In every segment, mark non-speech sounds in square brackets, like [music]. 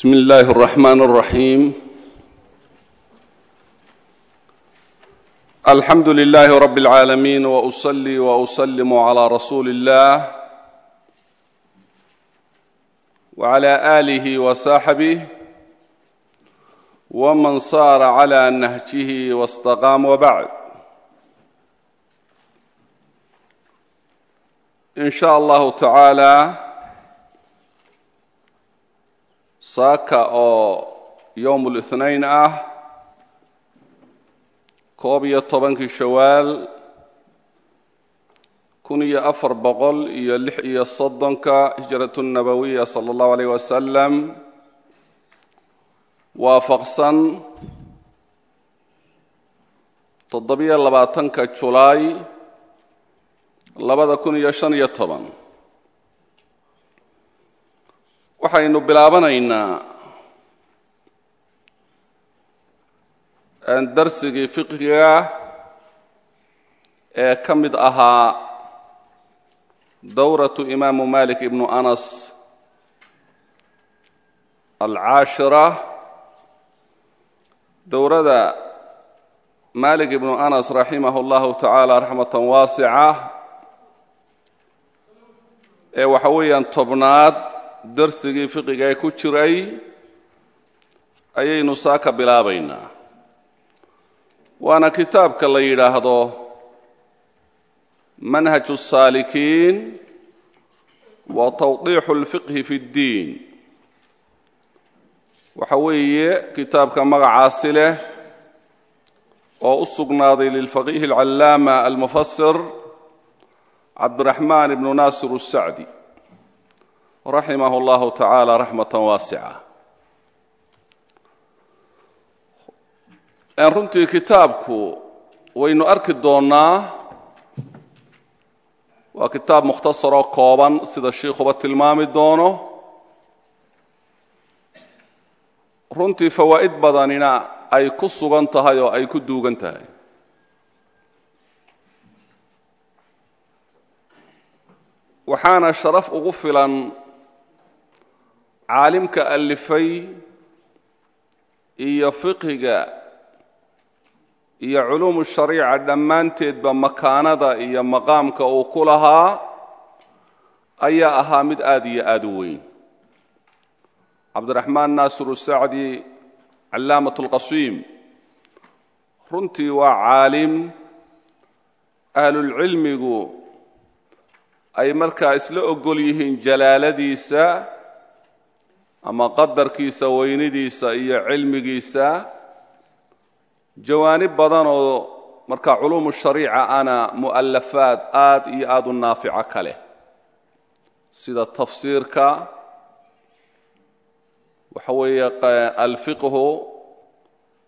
بسم الله الرحمن الرحيم الحمد لله رب العالمين واصلي واسلم على رسول الله وعلى اله وصحبه ومن صار على نهجه واستقام وبعد ان شاء الله تعالى saaka oo yowm ulithnayn ah koob iyo tobankii shawaal kun iyo afar boqol iyo lix iyo soddonka hijratu nabowiya sala allahu aleyh wasalam waafaqsan toddobiyo labaatanka julaay labada kun iyo shan iyo toban waxaynu bilaabanaynaa darsigii fiqhiga ee ka mid ahaa dowratu imaamu malik ibnu anas alcaashira dowrada malik ibnu anas raximah اllahu tacaala raxmatan waasica ee waxa weeyaan tobnaad darsigii fiqiga ee ku jiray ayaynu saa ka bilaabaynaa waana kitaabka la yidhaahdo manhaju الsaalikiin wa tawdiixu اlfiqhi fi اddiin waxa weeye kitaabka magacaasi leh oo u sugnaaday lilfaqiih اlcallaama almufasir cabdiraxmaan ibnu naasir الsacdi raximah اllahu tacaala raxmata waasica runtii kitaabku waynu arki doonnaa waa kitaab mukhtasaroo kooban sida shiikhuba tilmaami doono. Runtii fawaa'id badanina ay ku sugan tahay oo ay ku duugan tahay. Waxaana sharaf ugu filan caalimka alifay iyo fiqhiga iyo culuumu shariica dhammaanteedba makaanada iyo maqaamka uu ku lahaa ayaa ahaa mid aad iyo aad u weyn. Cabdiraxmaan naasiru sacdi callaamat اlqasiim runtii waa caalim. Ahlulcilmigu ay markaa isla ogol yihiin jalaaladiisa ama qadarkiisa weynidiisa iyo cilmigiisa jawaanib badan oo markaa culuumu shariica ana mu'alafaad aad iyo aad u naafica ka leh. Sida tafsiirka waxa weeye alfiqhu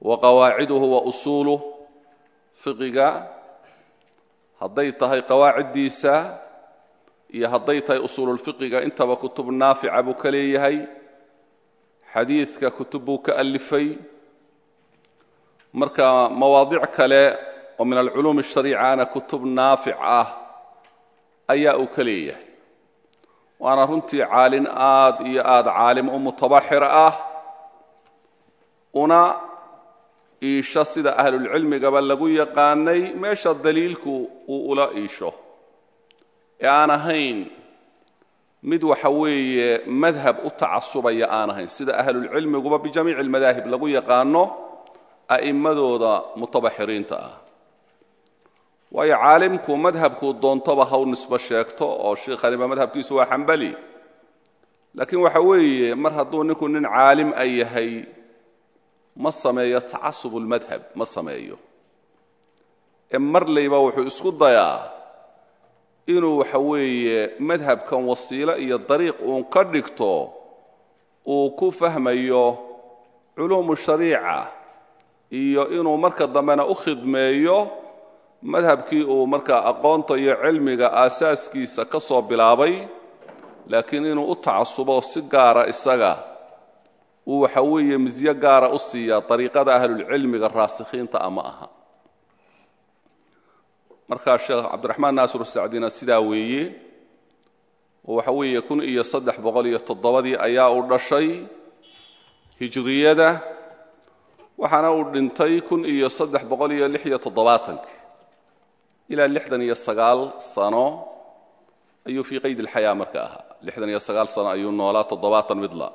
wa qawaaciduhu wa usuuluh fiqiga hadday tahay qawaaciddiisa iyo hadday tahay usuululfiqiga intaba kutub naafica buu ka leeyahay xadiidka kutub buu ka alifay marka mawaadic kale oo min alculuum الshariicana kutub naafic ah ayaa uu ka leeyahay. Waana runtii caalin aad iyo aad caalim u mutabaxir ah una iisho sida ahlulcilmigaba lagu yaqaanay meesha daliilku uu ula iisho. Ee aan ahayn mid waxa weeye madhab u tacasubaya aan ahayn sida ahlulcilmiguba bijamiici almadaahib lagu yaqaano a'immadooda mutabaxiriinta ah. Waayo caalimku madhabkuu doontoba haw nisbo sheegto oo shiikhaniba madhabkiisu waa xambali laakiin waxa weeye mar hadduu ninku nin caalim a yahay ma sameeyo tacasub ulmadhab ma sameeyo. Ee marlayba wuxuu isku dayaa inuu waxa weeye madhabkan wasiilo iyo dariiq uun ka dhigto uu ku fahmayo culuumu shariica iyo inuu marka dambena u khidmeeyo madhabkii uu markaa aqoonta iyo cilmiga aasaaskiisa ka soo bilaabay laakiin inuu u tacasubo si gaara isaga. Uu waxa weeye misyo gaara u siiyaa dariiqada ahlulcilmiga raasikhiinta ama aha markaa sheekh cabdiraxmaan naasir sacdina sidaa weeye oo waxa weeye kun iyo saddex boqol iyo toddobadii ayaa u dhashay hijriyada waxaana uu dhintay kun iyo saddex boqol iyo lix ilaa lixdan iyo sagaal sano ayuu fii qayd ilxayaa marka ahaa. Lixdan iyo sagaal sano ayuu noolaa toddobaatan midla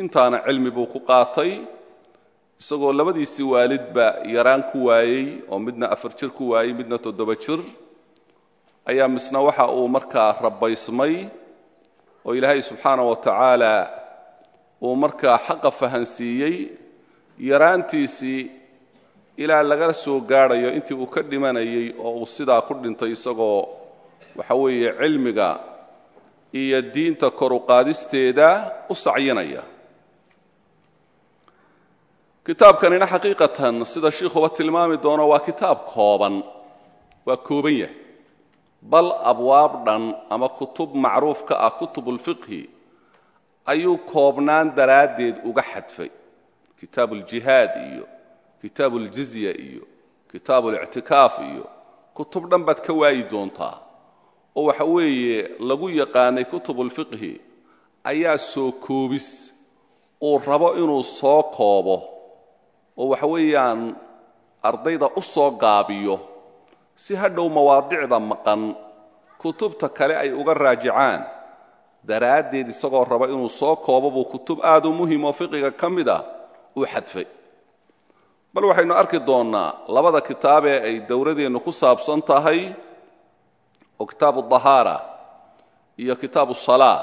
intaana cilmi buu ku qaatay isagoo labadiisii waalidba yaraan ku waayey oo midna afar jir ku waayey midna toddoba jir ayaa misna waxa uu markaa rabbaysmay oo ilaahay subxaana wa tacaala uu markaa xaqa fahansiiyey yaraantiisii ilaa laga soo gaadhayo intii uu ka dhimanayey oo uu sidaa ku dhintay isagoo waxa weeye cilmiga iyo diinta koru qaadisteeda u sacyinaya kitaabkanina xaqiiqatan sida shiikhuba tilmaami doono waa kitaab kooban waa kooban yahay bal abwaab dhan ama kutub macruuf ka ah kutubulfiqhi ayuu koobnaan daraaddeed uga xadfay. Kitaabu uljihaad iyo kitaabu uljizya iyo kitaabu ulictikaaf iyo kutub dhan baad ka waayi doontaa. Oo waxa weeye lagu yaqaanay kutubulfiqhi ayaa soo koobis. Uu rabo inuu soo koobo oo waxa weeyaan ardayda u soo gaabiyo si hadhow mawaadicda maqan kutubta kale ay uga raajicaan. Daraaddeed isagoo raba inuu soo koobo buu kutub aad u muhiim oo fiqiga ka mid ah uu xadfay. Bal waxaynu arki doonnaa labada kitaabee ay dowladeennu ku saabsan tahay oo kitaabu dahaara iyo kitaabu salaa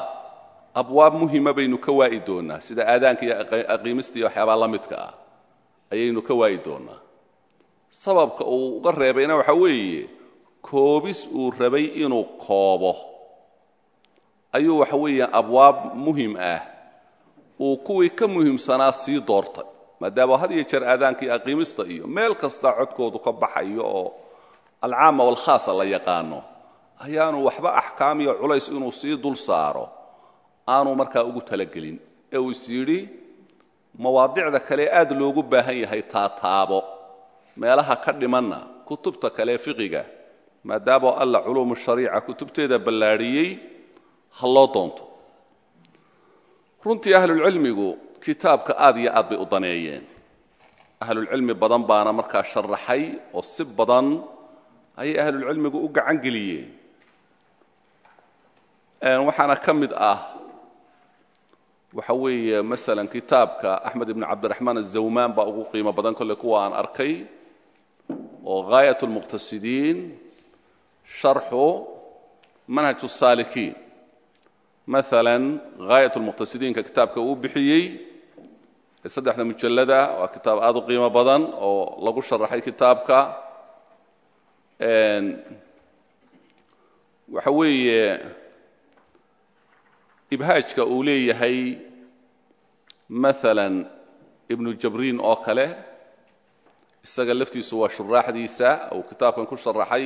abwaab muhima baynu ka waa'i doonnaa sida aadaanka iyo aqiimista iyo waxyaabaa la midka ah ayaynu ka waayi doonnaa. Sababka uu uga reebayna waxa weeye koobis uu rabay inuu koobo. Ayuu waxa weeyaan abwaab muhiim ah. Uu kuwii ka muhiimsanaa sii doortay maadaama had iyo jeer aadaanka iyo aqiimista iyo meel kasta codkoodu ka baxayo oo alcaama walkhaasa la yaqaano ayaanu waxba axkaam iyo culays inuu sii dul saaro. Aanu markaa ugu talagelin. Ee uu is yidhi mawaadicda kale aad loogu baahan yahay taataabo meelaha ka dhimanna kutubta kale fiqiga maadaama alla culuumu shariica kutubteeda ballaadhiyey ha loo doonto. Runtii ahlulcilmigu kitaabka aad iyo aad bay u daneeyeen. Ahlulcilmi badan baana markaa sharaxay oo si badan ayay ahlulcilmigu u gacan geliyeen. Waxaana ka mid ah waxa weeye masalan kitaabka axmed ibn cabdiraxmaan azawmaan baa ugu qiimo badan kolle kuwa aan arkay oo gaayat lmuqtasidiin sharxu manhaj الsaalikiin maala gaayat lmuqtasidiinka kitaabka uu bixiyey ee saddexda mujallada waa kitaab aad u qiimo badan oo lagu sharaxay kitaabka. Waxa weeye ibhaajka uu leeyahay maala ibnu jabriin oo kale isaga laftiisu waa shuraaxdiisa uu kitaabkan ku sharaxay.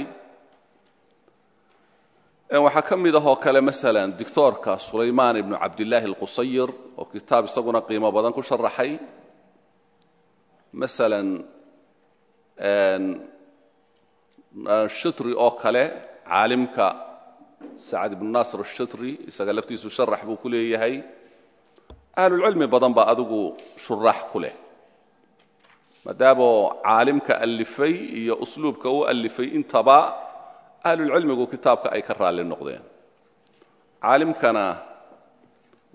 Waxaa ka mid ah oo kale maala doctoorka sulaymaan ibnu cabdillaahi alqusayir oo kitaab isaguna qiimo badan ku sharaxay. Maala shitri oo kale caalimka sacad ibnu naasir ashitri isaga laftiisu sharax buu ku leeyahay ahlulcilmi badan baa adigu shuraax ku leh. Maadaamo caalimka allifay iyo usluubka u allifay intaba ahlulcilmigu kitaabka ay ka raalli noqdeen. Caalimkana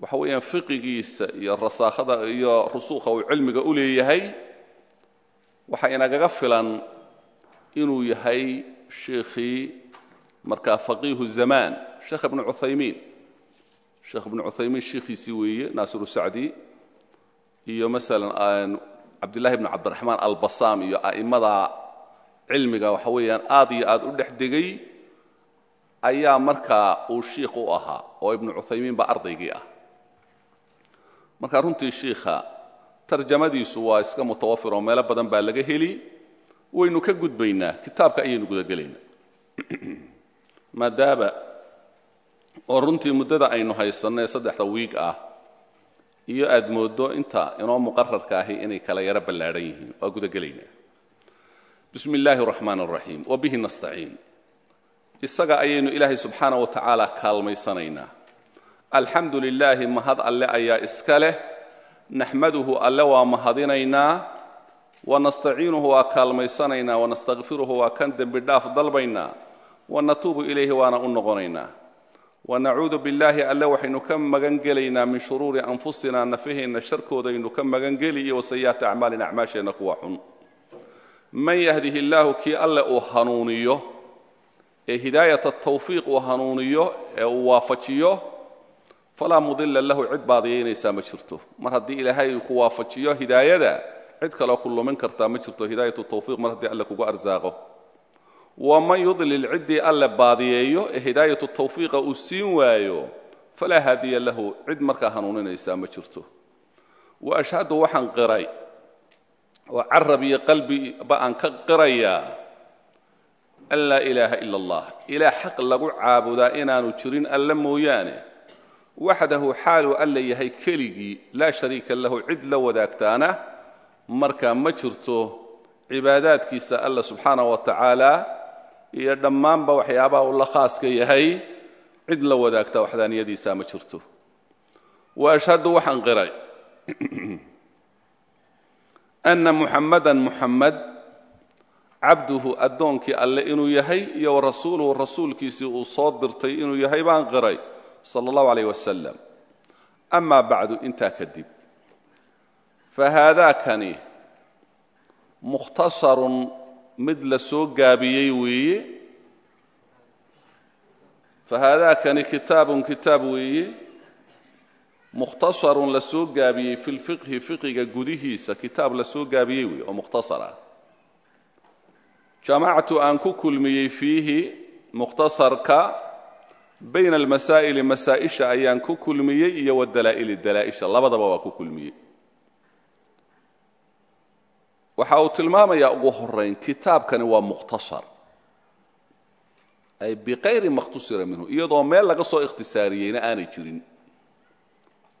waxa weeyaan fiqigiisa iyo rasaakhada iyo rusuukha uu cilmiga u leeyahay waxa inagaga filan inuu yahay sheikhii markaa faqiihu zamaan sheekh ibnu cuthaymiin sheekh ibnu cuthaymiin sheikhiisii weeye naasiru sacdi iyo masalan cabdillahi ibnu cabdiraxmaan albasaam iyo a'immada cilmiga waxa weeyaan aad iyo aad u dhex degay ayaa markaa uu shiikh u ahaa oo ibnu cuthaymiin baa ardaygii ah. Marka runtii shiikha tarjamadiisu waa iska mutawafir oo meelo badan baa laga heli. Waynu ka gudbaynaa kitaabka ayaynu gudagelaynaa [clears throat] maadaaba oo runtii muddada aynu haysannae saddexda wiig ah iyo aad mooddo inta inoo muqararka ahi inay kala yaro ballaadhan yihiin waa gudagelaynaa bismi illaahi araxmaan araxiim wa bihi nastaciin. Isaga ayaynu ilaahay subxaana wa tacaala kaalmaysanaynaa. Alxamdu lilaahi mahad alle ayaa iska leh. Naxmaduhu alle waa mahadinaynaa. Wanastaciinuhu waa kaalmaysanaynaa. Wanastakfiruhu waa kan dembi dhaaf dalbaynaa. Wanatuubu ilayhi waana u noqonaynaa wanacuudu billaahi alle waxaynu ka magan gelaynaa min shuruuri anfusina nafaheenna sharkoodaynu ka magan geli iyo wasayi'aati acmaalina acmaasheenna kuwa xun. Man yahdihi illaahu kii alle uu hanuuniyo ee hidaayata tawfiiq uu hanuuniyo ee uu waafajiyo falaa mudila lahu cid baadiyaynaysaa ma jirto. Mar haddii ilaahay ku waafajiyo hidaayada cid kaloo ku lumin kartaa ma jirto. Hidaayatu tawfiiq mar haddii alle kugu arsaaqo waman yudlil ciddii alle baadiyeeyo ee hidaayatu tawfiiqa uu siin waayo falaa haadiya lahu cid markaa hanuuninaysaa ma jirto. Wa ashhadu waxaan qiray oo carab iyo qalbiba aan ka qirayaa an laa ilaaha ila allah. Ilaah xaq lagu caabudaa inaanu jirin alle mooyaane. Waxdahu xaaluu alle yahay keligii laa shariika lahu cid la wadaagtaana markaa ma jirto. Cibaadaadkiisa alla subxaana wa tacaala iyo dhammaanba waxyaabaha uu la khaaska yahay cid la wadaagta waxdaaniyadiisa ma jirto. Wa ashhadu waxaan qiray [clears throat] anna muxammadan muxammed cabduhu addoonkii alle inuu yahay iyo wa rasuuluhu rasuulkiisii uu soo dirtay inuu yahay baan qiray sala allahu calayh wasalam amaa bacdu intaa kadib. Fa haadaakani mukhtasarun mid la soo gaabiyey weeye? Fa haadaakani kitaabun kitaab weeye. Mukhtasarun la soo gaabiyey fi lfiqhi fiqiga gudihiisa. Kitaab la soo gaabiyey weeye oo mukhtasar ah jamactu aan ku kulmiyey fiihi mukhtasarka bayna almasaa'ili masaa'isha ayaan ku kulmiyey iyo wadalaa'ili dalaa'isha. Labadaba waa ku kulmiyey waxa uu tilmaamayaa ugu horayn kitaabkani waa mukhtasar. Ay biqayri makhtusira minhu iyadoo meel laga soo ikhtisaariyeyna aanay jirin.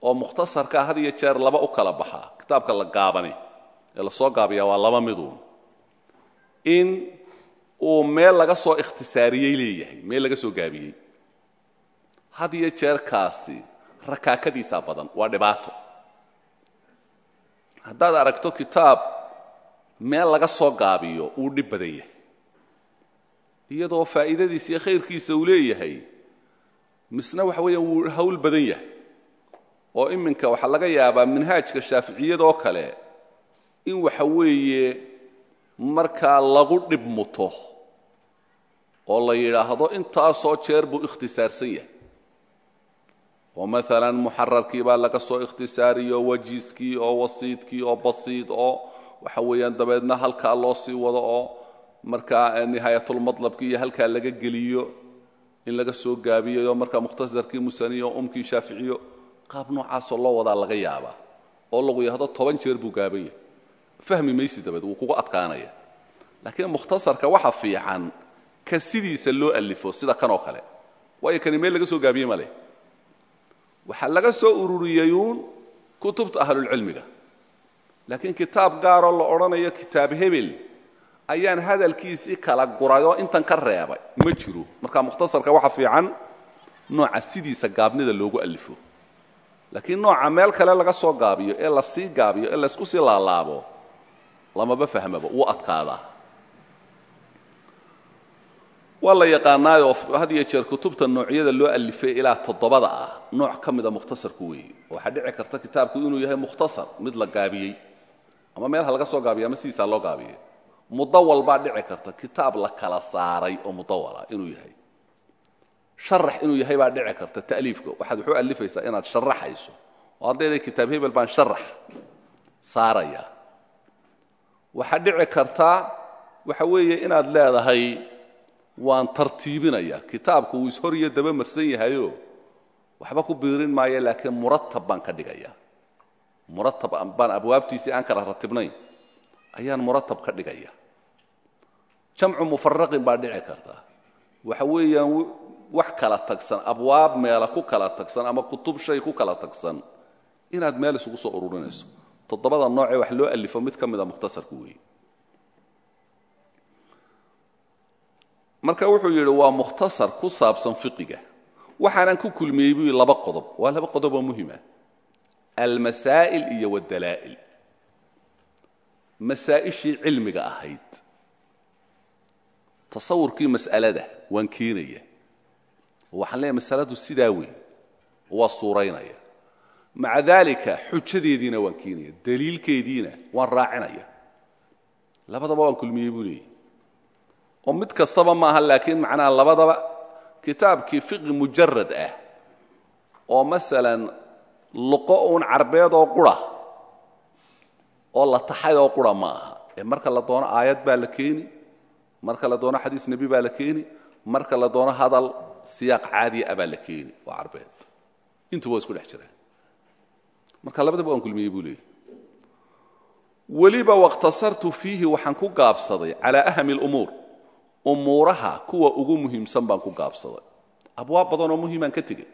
Oo mukhtasarkaa had iyo jeer laba u kala baxaa kitaabka la gaabani ee la soo gaabiyaa waa laba miduun in uu meel laga soo ikhtisaariyey leeyahay meel laga soo gaabiyey. Had iyo jeerkaasi rakaakadiisaa badan waa dhibaato. Haddaad aragto kitaab meel laga soo gaabiyo uu dhib badan yahay. Iyadoo faa'iidadiisa iyo khayrkiisa uu leeyahay misna waxa weeya wuu hawl badan yahay. Oo iminka waxaa laga yaabaa minhaajka shaaficiyadoo kale in waxa weeye markaa lagu dhib muto oo la yidhaahdo intaasoo jeer buu ikhtisaarsan yahay. Oo maalan muxararkii baa laga soo ikhtisaariyo wajiiskii oo wasiidkii oo basiid oo waxa weeyaan dabeedna halkaa loo sii wado oo markaa nihaayatulmadlabkii iyo halkaa laga geliyo in laga soo gaabiyayo markaa mukhtasarkii musaniyo umkii shaaficiyo qaab noocaasoo loo wadaa laga yaabaa oo lagu yahdo toban jeer buu gaaban yahay fahmi maysi dabeed wuu kugu adkaanaya laakiin mukhtasarka waxa fiican ka sidiisa loo alifo sida kan oo kale. Waayo kani meel laga soo gaabiye ma leh. Waxaa laga soo ururiyeyuun kutubta ahlulcilmiga laakiin kitaab gaaroo la odhanayo kitaab hebel ayaan hadalkiisii kala gurayoo intan ka reebay. Ma jiro. Marka mukhtasarka waxa fiican nooca sidiisa gaabnida loogu alifo laakiin nooca meel kale laga soo gaabiyo ee la sii gaabiyo ee laysku sii laalaabo lamaba fahmaba. Wuu adkaadaa. Waa la yaqaanaayoo had iyo jeer kutubta noocyada loo alifay ilaa toddobada ah. Nooc ka mida mukhtasarku weeye waxaa dhici karta kitaabku inuu yahay mukhtasar mid la gaabiyey ama meelha laga soo gaabiyo ama sidiisaa loo gaabiyey mudawal baa dhici karta kitaab la kala saaray oo mudawala inuu yahay. Sharax inuu yahay baa dhici karta ta'liifka waxaad wuxuu alifaysaa inaad sharaxayso oo haddayday kitaab hebel baan sharax saaraya. Waxaa dhici karta waxa weeye inaad leedahay waan tartiibinaya. Kitaabku wuu ishor iyo daba marsan yahayo waxba ku biirin maayo laakiin muratab baan ka dhigaya muratab baan abwaabtiisii aan kala ratibnayn ayaan muratab ka dhigaya. Jamcu mufaraqin baa dhici karta. Waxa weeyaan wax kala tagsan abwaab meela ku kala tagsan ama kutub shay ku kala tagsan inaad meel isugu soo ururinayso. Toddobada noocee wax loo alifo mid ka mida mukhtasarku weeye marka wuxuu yidhi waa mukhtasar ku saabsan fiqiga. Waxaanan ku kulmiyey buu laba qodob. Waa laba qodob oo muhima almasaa'il iyo waddalaa'il masaa'ishii cilmiga ahayd tasawurkii mas'alada waan keenaya oo waxaan leeyahay masaladu sidaa weyn waa suuraynaya maca daalika xujadeediina waan keenaya daliilkeediina waan raacinaya labadaba waan kulmiyey buu leeyahy oo mid kastaba maaha laakiin macnaha labadaba kitaabkii fiqi mujarad ah oo masalan luqo uun carbeed oo qura oo la taxay oo qura ma aha ee marka la doono aayad baa la keeni marka la doono xadiis nebi baa la keeni marka la doono hadal siyaaq caadiya ah baa la keeni oo carbeed. Intuba waa isku dhex jiraan marka labadaba waan kulmiyey buu leeyahy weliba wakhtasartu fiihi waxaan ku gaabsaday calaa ahami alumuur. Umuuraha kuwa ugu muhiimsan baan ku gaabsaday. Abwaab badanoo muhiimaan ka tegey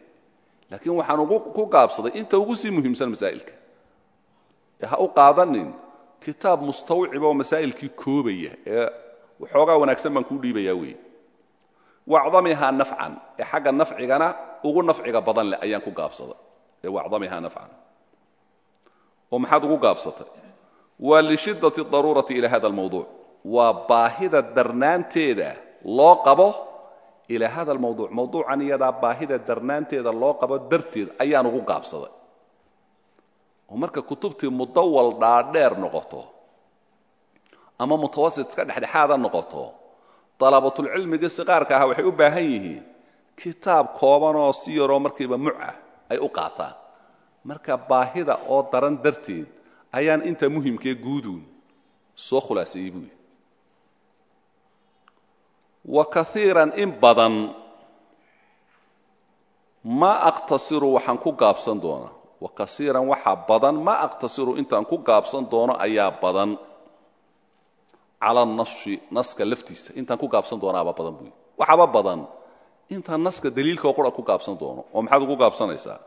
laakiin waxaan ku gaabsaday inta ugu sii muhiimsan masaa'ilka. Ee ha u qaadanin kitaab mustawciba oo masaa'ilkii koobaya ee waxoogaa wanaagsan baan kuu dhiibayaa weeye. Wacdamihaa nafcan ee xagga nafcigana ugu nafciga badan leh ayaan ku gaabsaday. Ee wacdamihaa nafcan. Oo maxaad ugu gaabsatay? Waa lishiddati daruurati ila hada almawduuc waa baahida darnaanteeda loo qabo ilaa hada almawduuc mawduucan iyadaa baahida darnaanteeda loo qabo darteed ayaan ugu gaabsaday. Oo marka kutubtii mudawal dhaadheer noqoto ama mutawasit iska dhexdhexaada noqoto dalabatulcilmiga siqaarka aha waxay u baahan yihiin kitaab koobanoo si yaroo markiiba mucah ay u qaataan. Marka baahida oo daran darteed ayaan inta muhimkee guuduun soo khulaaseeyey buuyi wa kaiiran in badan ma aqtasiru waxaan ku gaabsan doonaa wa kasiiran waxaa badan ma aqtasiru intaan ku gaabsan doono ayaa badan. Cala nashi naska laftiisa intaan ku gaabsan doonaaba badan buuyi. Waxaaba badan intaan naska daliilkao qura ku gaabsan doono oo maxaad ugu gaabsanaysaa?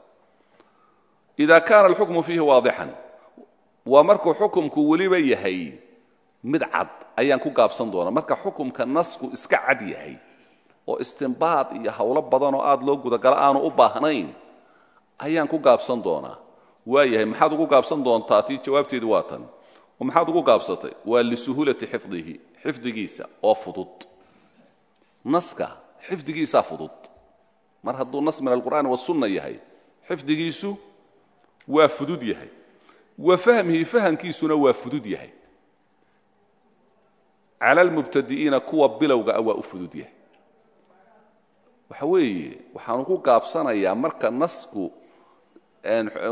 Ida kaana alxukmu fiihi waadixan waa markuu xukumku weliba yahay mid cad ayaan ku gaabsan doonaa. Marka xukumka nasku iska cad yahay oo istimbaad iyo howlo badanoo aad loo gudagalo aanu u baahnayn ayaan ku gaabsan doonaa. Waa yahay maxaad ugu gaabsan doontaa? Tii jawaabteedu waa tan. Oo maxaad ugu gaabsatay? Waa lisuhuulati xifdihi xifdigiisa oo fudud. Naska xifdigiisaa fudud. Mar hadduu nas min alqur'aani wasunna yahay xifdigiisu waa fudud yahay. Wa fahmihi fahamkiisuna waa fudud yahay cala almubtadi'iina kuwa bilowga ah waa u fudud yahay. Waxa weeye waxaanu ku gaabsanayaa marka nasku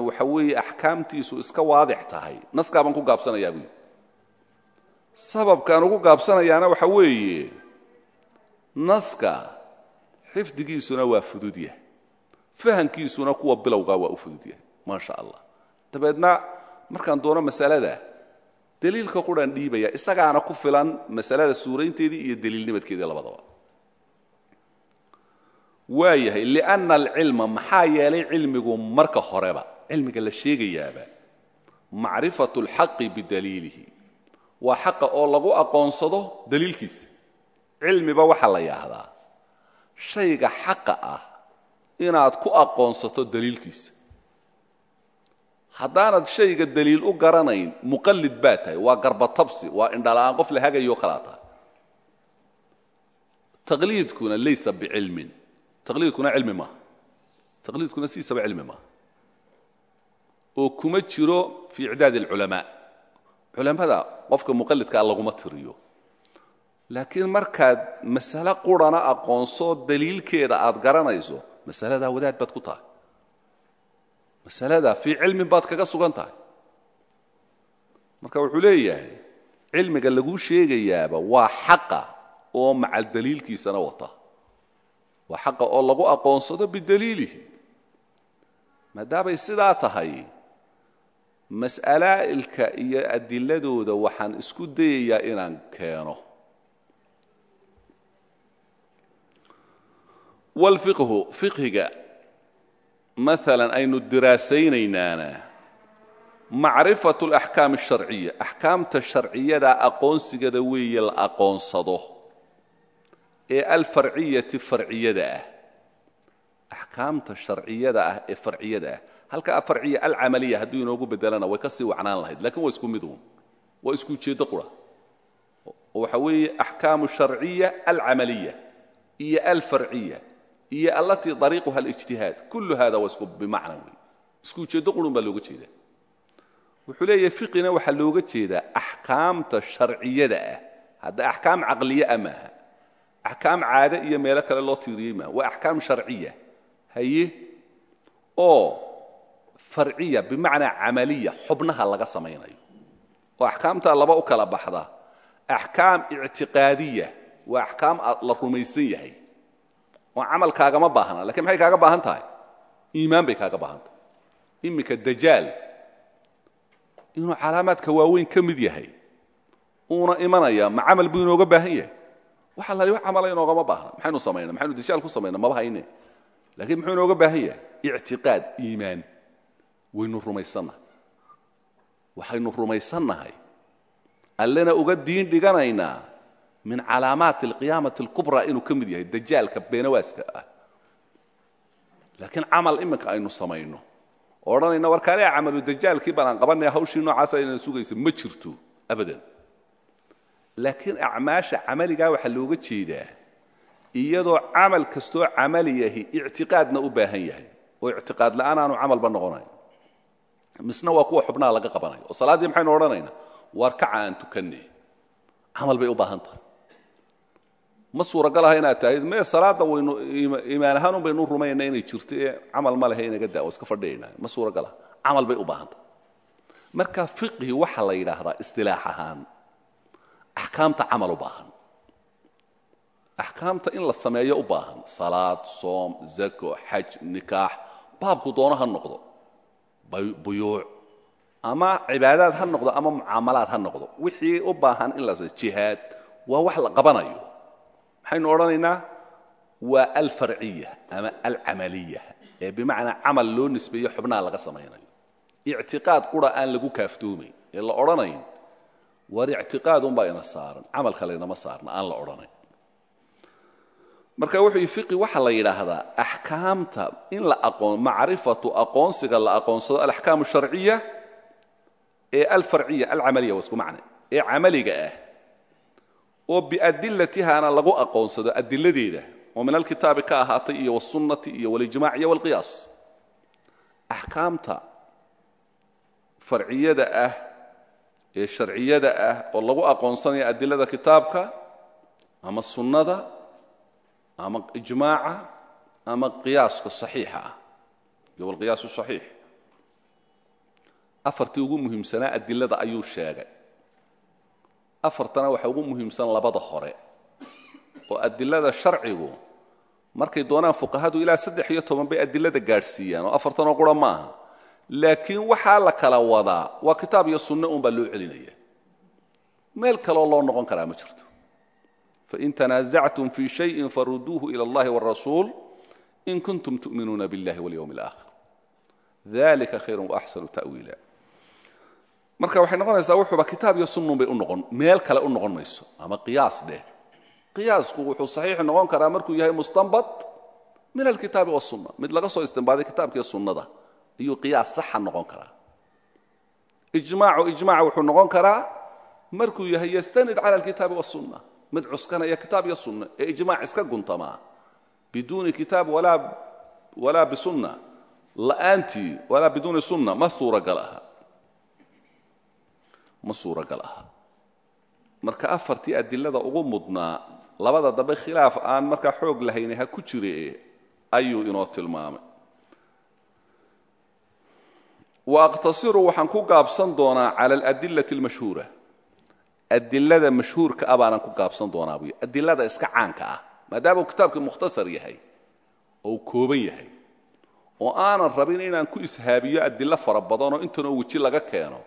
waxa weeye axkaamtiisu iska waadix tahay. Naskaabaan ku gaabsanayaa buyi sababkaan ugu gaabsanayaana waxa weeye naska xifdigiisuna waa fudud yahay. Fahamkiisuna kuwa bilowgaa waa u fudud yahay maa sha allah. Dabeedna markaan doono masalada daliilka quraan dhiibaya isagaana ku filan masalada suuraynteedii iyo daliilnimadkeedii labadaba. Waa yahay lianna alcilma maxaa yeelay cilmigu marka horeba cilmiga la sheegayaaba macrifatu alxaqi bidaliilihi. Waa xaqa oo lagu aqoonsado daliilkiisa cilmiba waxaa la yidhaahdaa shayga xaqa ah inaad ku aqoonsato daliilkiisa haddaanad shayga daliil u garanayn muqallid baa tahay waa garbatabsi waa indhala'aan qof la hagayo kalaa tahay taqliidkuna laysa bicilmin. Taqliidkuna cilmi maaha. Taqliidkuna siisaba cilmi maaha. Oo kuma jiro fii icdaadi alculamaa. Culammada qofka muqallidkaa laguma tiriyo. Laakiin markaad masale qurana aqoonso daliilkeeda aad garanayso masaladaa wadaad baad ku tahay masaladaa fii cilmin baad kaga sugan tahay. Marka wuxuu leeyahay cilmiga laguu sheegayaaba waa xaqa oo macal daliilkiisana wata. Waa xaqa oo lagu aqoonsado bidaliilihi. Maadaamay sidaa tahay mas'alaa'ilka iyo adiladooda waxaan isku dayayaa inaan keeno. Wlfiqhu fiqhiga maalan aynu diraasaynaynaan macrifatu alaxkaam alsharciya axkaamta sharciyada aqoonsigada weeye la aqoonsado. Ee alfarciyati farciyada ah. Axkaamta sharciyada ah ee farciyada ah. Halka afarciya alcamaliya hadduu inoogu bedelana way ka sii wacnaan lahayd lakiin waa isku mid uun. Waa isku ujeeddo qura. Oo waxa weeye axkaamu sharciya alcamaliya iyo alfarciya iyo alatii dariiquha alijtihaad. Kullu hada waa isku bimacna wey isku ujeeddo qurun baa looga jeedaa. Wuxuu leeyahay fiqina waxaa looga jeedaa axkaamta sharciyada ah. Hadda axkaam caqliye a maaha axkaam caade iyo meelo kale loo tiiriyey maaha waa axkaam sharciya. Haye? Oo farciya bimacnaa camaliya xubnaha laga samaynayo. Oo axkaamtaa laba u kala baxda. Axkaam ictiqaadiya. Waa oo camalkaagama baahna lakiin maxay kaaga baahan tahay? Iimaan bay kaaga baahan tahay. Iminka dajaal inuu calaamaadka waaweyn ka mid yahay uuna imanaya ma camal buu inooga baahan yahay? Waxa la wax camala inoogama baahna. Maxaynu samayna maxaynu dajaal ku samayna maba hayne lakiin muxuu inooga baahan yahay? Ictiqaad iimaan. Waynu rumaysannahay waxaynu rumaysannahay allena uga diin dhiganaynaa min calaamaati alqiyaamati alkubraa inuu ka mid yahay dajaalka beenawaaska ah. Laakiin camal iminka aynu samayno. Oo odhanayna camalu dajaalkii baan aan hawshii noocaasa inaan sugaysa ma jirto abadan. Laakiin acmaasha camaligaa waxaa looga jeedaa iyadoo camal kastoo camali yahi ictiqaadna u baahan yahay oo ictiqaad la'aan aanu camalba noqonayn misna waa kuwa xubnaha laga qabanayo. Oo salaaddii maxaynu odhanaynaa waar aan tukanne camal bay u baahan tahay ma suuragal aha inaad tahayd mee salaadda waynu iimaan ahaanun baynu rumayna inay jirto ee camal ma lehe inaga daa iska fadhiyayna ma suuragal aha camal bay u baahan tahay. Marka fiqhi waxaa la yidhaahdaa istilaax ahaan axkaamta camal u baahan. Axkaamta in la sameeyo u baahan. Salaad soom zako xaj nikaax baabku doono ha noqdo. Buyuuc. Ama cibaadaad ha noqdo ama mucaamalaad ha noqdo. Wixii u baahan in la jihaad waa wax la qabanayo maxaynu odhanaynaa waa alfarciya ama alcamaliya ee bimacnaa camal loo nisbeeyo xubnaha laga samaynayo. Ictiqaad qura aan lagu kaaftoomayn ee la odhanayn war ictiqaad unbaa ina saaran. Camal kaleynama saarna aan la odhanayn. Marka wuxuu fiqi waxaa la yidhaahdaa axkaamta in la aqoon macrifatu aqoonsiga la aqoonsado alaxkaam sharciya ee alfarciya alcamaliya waa isku macne ee camaliga ah oo biadilatihaana lagu aqoonsado adiladeeda oo min alkitaabi ka ahaatay iyo wasunnati iyo walijmac iyo walqiyaas. Axkaamta farciyada ah ee sharciyada ah oo lagu aqoonsanaya adilada kitaabka ama sunnada ama ijmaaca ama qiyaaska saxiixa ah iyo walqiyaas saxiix. Afartii ugu muhiimsanaa adilada ayuu sheegay afartana waxa ugu muhiimsan labada hore oo adilada sharcigu markay doonaan fuqahadu ilaa saddex iyo toban bay adilada gaadhsiiyaan oo afartanoo qura maaha laakiin waxaa la kala wadaa waa kitaab iyo sunne un baa loo celinaya meel kaloo loo noqon karaa ma jirto fain tanaasactum fii shayin faruduuhu ila allahi wاrasuul in kuntum tu'minuuna biاllahi walyowm اlآkhir dalika khayru waaxsanu ta'wiila marka waxay noqonaysaa wuxuuba kitaab iyo sunnun bay u noqon meel kale u noqon mayso ama qiyaas dheh qiyaasku wuxuu saxiix noqon karaa markuu yahay mustanbad min alkitaabi wasunna mid laga soo istinbaaday kitaabkiiyo sunnada ayuu qiyaas saxa noqon karaa. Ijmaacu ijmaac wuxuu noqon karaa markuu yahay yastanid cala alkitaabi wasunna mid cuskanaya kitaab iyo sunna ee ijmaac iska guntamaa biduuni kitaab walaa bisunna la'aantii walaa biduuni sunna ma suuragal aha ma suuragal aha. Marka afartii adilada ugu mudnaa labada dambe khilaaf aan markaa xoog lahayni ha ku jire ayuu inoo tilmaamay. Wa waxaan ku gaabsan doonaa cala aladilati almashhuura. Adilada mashhuurka ah baanan ku gaabsan doonaa buy adilada iska caanka ah maadaama uu kitaabkii mukhtasar yahay oo uu kooban yahay. Oo aanan rabin inaan ku ishaabiyo adilo fara badanoo intanoo weji laga keeno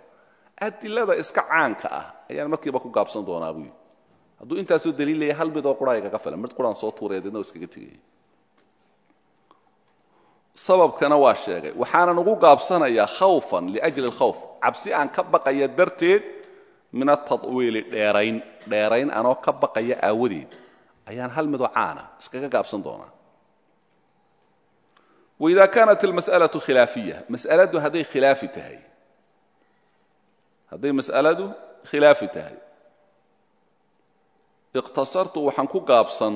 adilada iska caanka ah ayaan markiiba ku gaabsan doonaa buu yidhi. Hadduu intaasoo daliil leeya hal midoo quraan igaga filan. Mid quraan soo tuuraya deedna iskaga tegaya sababkana waa sheegay. Waxaanan ugu gaabsanayaa khawfan liajli alkhawf. Cabsi aan ka baqaya darteed min atadwiili dheerayn. Dheerayn anoo ka baqaya aawadeed. Ayaan hal midoo caana iskaga gaabsan doonaa. Waidaa kaanat almas'alatu khilaafiya mas'aladdu hadday khilaafi tahay hadday mas'aladu khilaafi tahay. Iqtasartu waxaan ku gaabsan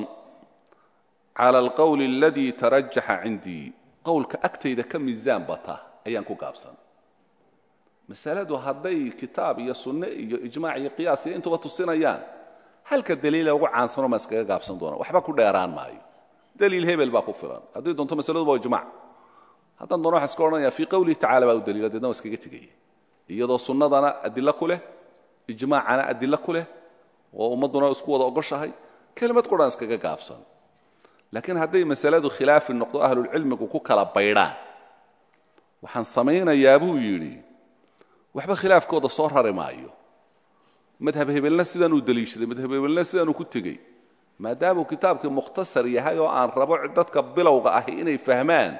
cala alqowli aladii tarajaxa cindii qowlka agtayda ka miisaan bata ayaan ku gaabsan. Masaladu hadday kitaab iyo sunne iyo ijmaac iyo qiyaas iyo intuba tusinayaan halka daliila ugu caansano ma iskaga gaabsan doona. Waxba ku dheeraan maayo. Daliil hebel baa ku filan. Haddii doonto masladuba ijmac haddaan doona waxaan iska odhanaya fii u daliila deedna iyadoo sunnadana adilo ku leh ijmaacana adilo ku leh oo ummadduna isku wada ogoshahay kelimad quraan iskaga gaabsan. Laakiin hadday masaladu khilaafi noqdo ahlulcilmigu ku kala baydhaan. Waxaan samaynayaa buu yidhi waxba khilaafkooda soo rari maayo. Madhab hebelna sidanuu deliishaday madhab hebelna sidanuu ku tegey. Maadaamuu kitaabkii mukhtasar yahay oo aan rabo dadka bilowga ahi inay fahmaan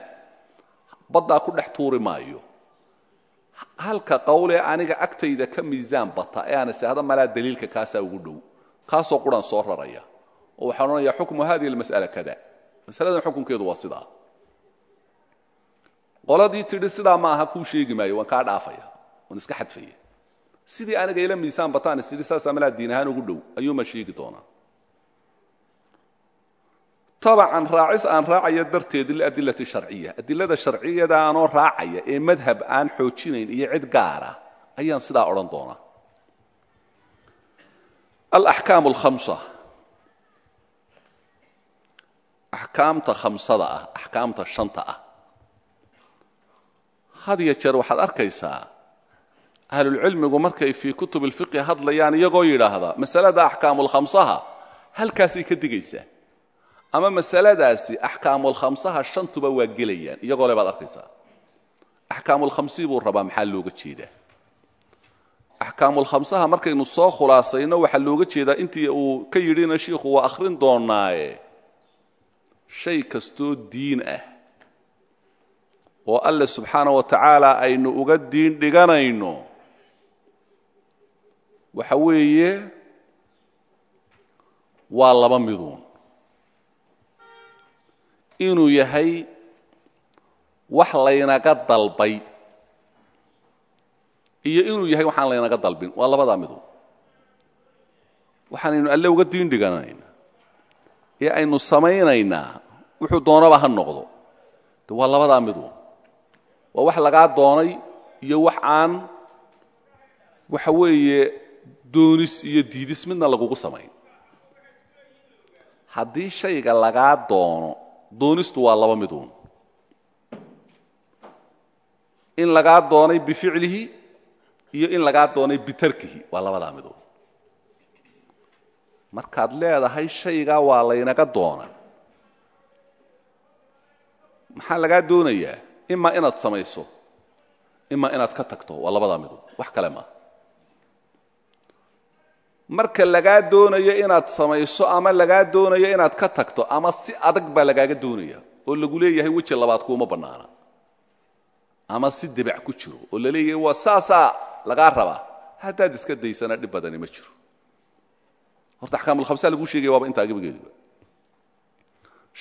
baddaa ku dhex tuuri maayo halka qowlee aniga agtayda ka miisaan bata ee aan isahdo malaa daliilka kaasaa ugu dhow. Kaasoo quraan soo raraya. Oo waxaan odhanaya xukmu hadihi almas'ala kada. Masaladan xukunkeedu waa sidaa. Qoladii tidhi sidaa ma aha kuu sheegi maayo waan kaa dhaafaya waan iska xadfaya. Sidii aniga ila miisaan bataan is idhi saasaa malaa diin ahaan ugu dhow ayuuma sheegi doonaa tabacan raacis aan raacaya darteed liladilati sharciya. Adilada sharciyada aanoo raacaya ee madhab aan xoojinayn iyo cid gaara ayaan sidaa odhan doonaa. Alaxkaam alkhamsa axkaamta khamsada ah axkaamta shanta ah. Had jeer waxaad arkaysaa ahlulcilmigu markay fii kutub ilfiqhi hadlayaan iyagoo yidhaahda masalada axkaamulkhamsaha halkaasay ka digaysaa ama masaladaasi axkaamulkhamsaha shantuba waa gelayaan. Iyagoo le baad arkaysaa. Axkaamulkhamsii buu rabaa maxaa looga jeedaa? Axkaamulkhamsaha markaynu soo khulaasayno waxaa looga jeedaa intii uu ka yidhina shiikhu waa akhrin doonaaye shay kastoo diin ah oo alle subxaana wa tacaala aynu uga diin dhiganayno. Waxa weeye waa laba miduun inuu yahay wax laynaga dalbay. Iyo inuu yahay waxaan laynaga dalbin. Waa labadaa miduun waxaanaynu alle uga diin dhiganayna. Ee aynu samaynaynaa wuxuu doonaba ha noqdo. De waa labadaa miduun waa wax lagaa doonay iyo wax aan waxa weeye doonis iyo diidis midna lagugu samayn. Haddii shayga lagaa doono doonistu waa laba miduun in lagaa doonay bificlihi iyo in lagaa doonay bitarkihi waa labadaa miduun markaad leedahay shaygaa waa laynaga doona. Maxaa lagaa doonayaa? Imaa inaad samayso imaa inaad ka tagto waa labadaa midood wax kale maaha marka lagaa doonayo inaad samayso ama lagaa doonayo inaad ka tagto ama si adag baa lagaaga doonaya oo lagu leeyahay weji labaad kuuma bannaana. Ama si debac ku jiro oo la leeyahay waa saasaa lagaa rabaa. Haddaad iska daysana dhib badani ma jiro. Horta axkaamulkhamsaa laguu sheegaya waaba intaa gebageeduba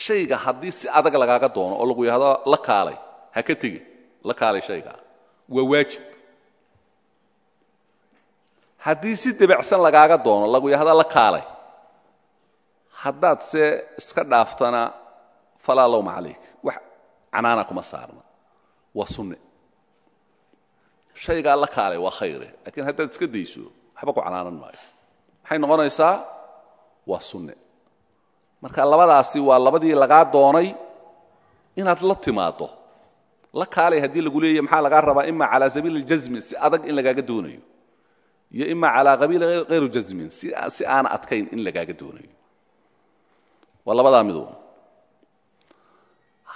shayga haddii si adag lagaaga doono oo lagu yidhahdo la kaalay ha ka tegin la kaalay shaygaa waa waajib haddii si debacsan lagaaga doono lagu yidhahdo la kaalay. Haddaad se iska dhaaftana falaa lowma calayk. Wax canaana kuma saarna waa sunne shaygaa la kaalay waa khayre. Laakiin haddaad iska dayso waxba ku canaanan maayo. Maxay noqonaysaa? Waa sunne marka labadaasi waa labadii lagaa doonay inaad la timaaddo la kaalay haddii lagu leeyahy maxaa lagaa rabaa? Ima calaa sabiili اljasmi si adag in lagaaga doonayo iyo ima calaa qabiili hayru jasmin si aan adkayn in lagaaga doonayo. Waa labadaa midoon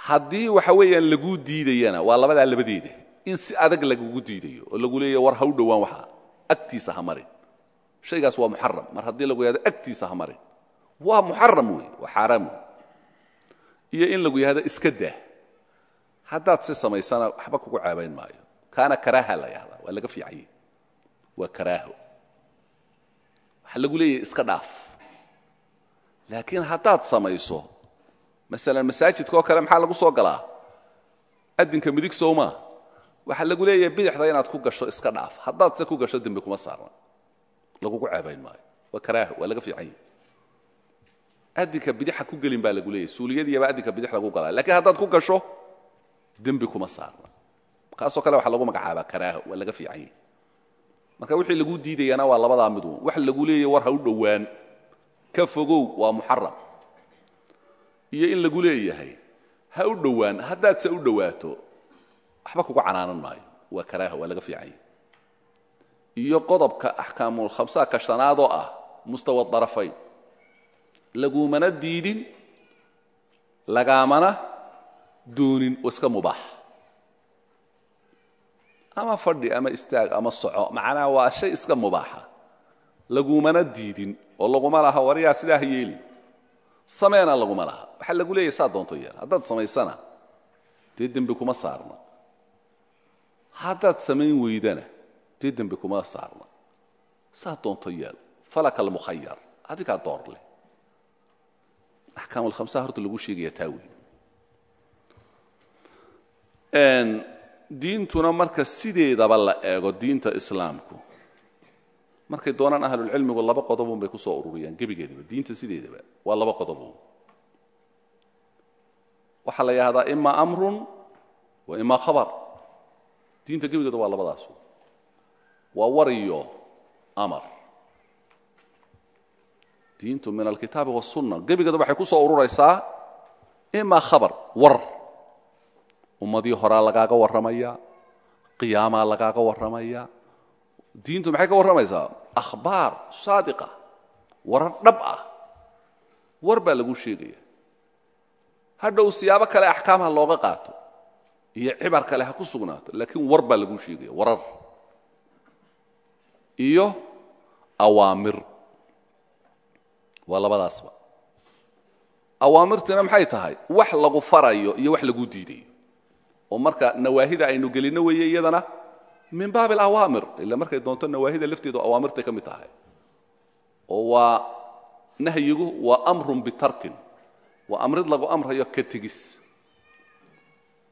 haddii waxa weeyaan laguu diidayana waa labadaa labadeeda. In si adag lagugu diidayo oo lagu leeyahy war ha u dhowaan waxa agtiisa ha marin. Shaygaas waa muxaram mar haddii lagu yahdo agtiisa ha marin. Waa muxaram wey waa xaaraam iyo in lagu yahdo iska dah haddaad si samaysana waxba kugu caabayn maayo. Kaana karaaha la yahdaa waa laga fiicanye waa karaaho waxaa lagu leeyahay iska dhaaf. Laakiin haddaad samayso masalan masaajidka oo kale maxaa lagu soo galaa? Adinka midig sow maa waxaa lagu leeyahay bidixda inaad ku gasho iska dhaaf. Haddaad se ku gasho dembi kuma saarna lagugu ceebayn maayo. Waa karaaho waa laga fiican yahi bidixa ku gelin baa lagu leeyahy suuliyadiiyabaa adinka bidix lagu galaa. Lakiin haddaad ku gasho dembi kuma saarna kaasoo kale waxaa lagu magacaabaa karaaho waa laga fiican marka wixii lagu diidayana waa labadaa miduun wax lagu leeyahy war ha u dhowaan. Ka fogow waa muxaram iyo in lagu leeyahay ha u dhowaan. Haddaad se u dhowaato waxba kuga canaanan maayo. Waa karaaha waa laga fiican yahi iyo qodobka axkaamulkhamsaaka shanaadoo ah mustawa darafayn. Lagumana diidin lagaamana doonin oo iska mubaax ama fadhi ama istaag ama soco. Macnaha waa shay iska mubaaxa. Lagumana diidin oo laguma laha waryaa sidaa ha yeeli. Sameena laguma laha. Waxaa lagu leeyahy saa doonto yeel haddaad samaysana dee dembi kuma saarna haddaad samayn weydana dee dembi kuma saarna saa doonto yeel falaka almukhayar adigaa door leh. Axkaam alkhamsaha horta lagu sheegaya taa diintuna marka sideedaba la eego diinta islaamku. Markay doonaan ahlulcilmigu laba qodobun bay ku soo ururiyaan gebigeedaba diinta sideedaba waa laba qodobun waxaa la yidhahdaa ima amrun wa ima khabar. Diinta gebigeeda waa labadaas waa war iyo amar. Diintu min alkitaabi wasunna gebigeeda waxay ku soo ururaysaa ima khabar war ummadii horaa lagaaga warramaya qiyaamaa lagaaga warramaya. Diintu maxay ka warramaysaa? Akhbaar saadiqa warar dhab ah. War baa lagu sheegaya. Hadhow siyaabo kale axkaamha looga qaato iyo cibar kale ha ku sugnaato laakiin war baa lagu sheegaya warar. Iyo awaamir. Waa labadaasba. Awaamirtina maxay tahay? Wax lagu farayo iyo wax lagu diidayo oo marka nawaahida aynu gelinno weeye iyadana min baab alawaamir ila markay doonto nawaahida lafteedu awaamirtay ka tahay. Oo waa nahyigu waa amrun bitarkin waa amrid lagu amrayo ka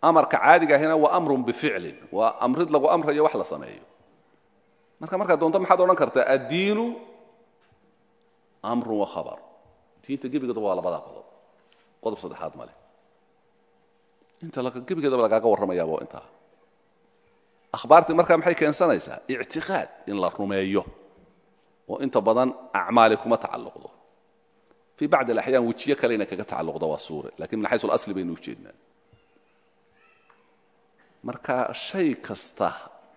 amarka caadiga ahina waa amrun bificlin waa amrid lagu amrayo wax la sameeyo. Marka markaad doonto maxaad odhan kartaa addiinu amrun wa khabar diinta gebigeeda waa labadaa qodob. Qodob saddexaad male inta gebigeedaba lagaaga warramayaaba oo intaa akhbaartii markaa maxay keensanaysaa? Ictiqaad in la rumeeyo. Oo inta badan acmaali kuma tacalluqdo. Fii bacdi alaxyaan wejiyo kale inay kaga tacalluqdo waa suure laakiin min xaysu alasli baynu ujeednaa. Marka shay kasta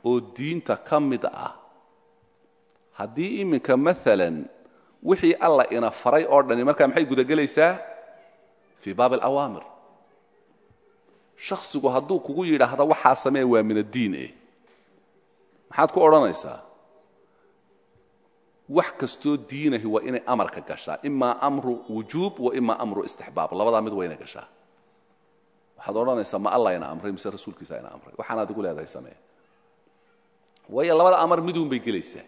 oo diinta ka mid ah haddii iminka maalan wixii alla ina faray oo dhani markaa maxay gudagelaysaa? Fii baab alawaamir shakhsigu hadduu kugu yidhaahdo waxaa samee waa min addiin eh maxaad ku odhanaysaa? Wax kastoo diinahi waa inay amarka gashaa. Imaa amru wujuub wa imaa amru istixbaab. Labadaa mid waa inay gashaa. Waxaad odhanaysaa ma allah ina amray mise rasuulkiisa ina amray? Waxaanaad igu leedahay samee. Waayo labada amar miduun bay gelaysaa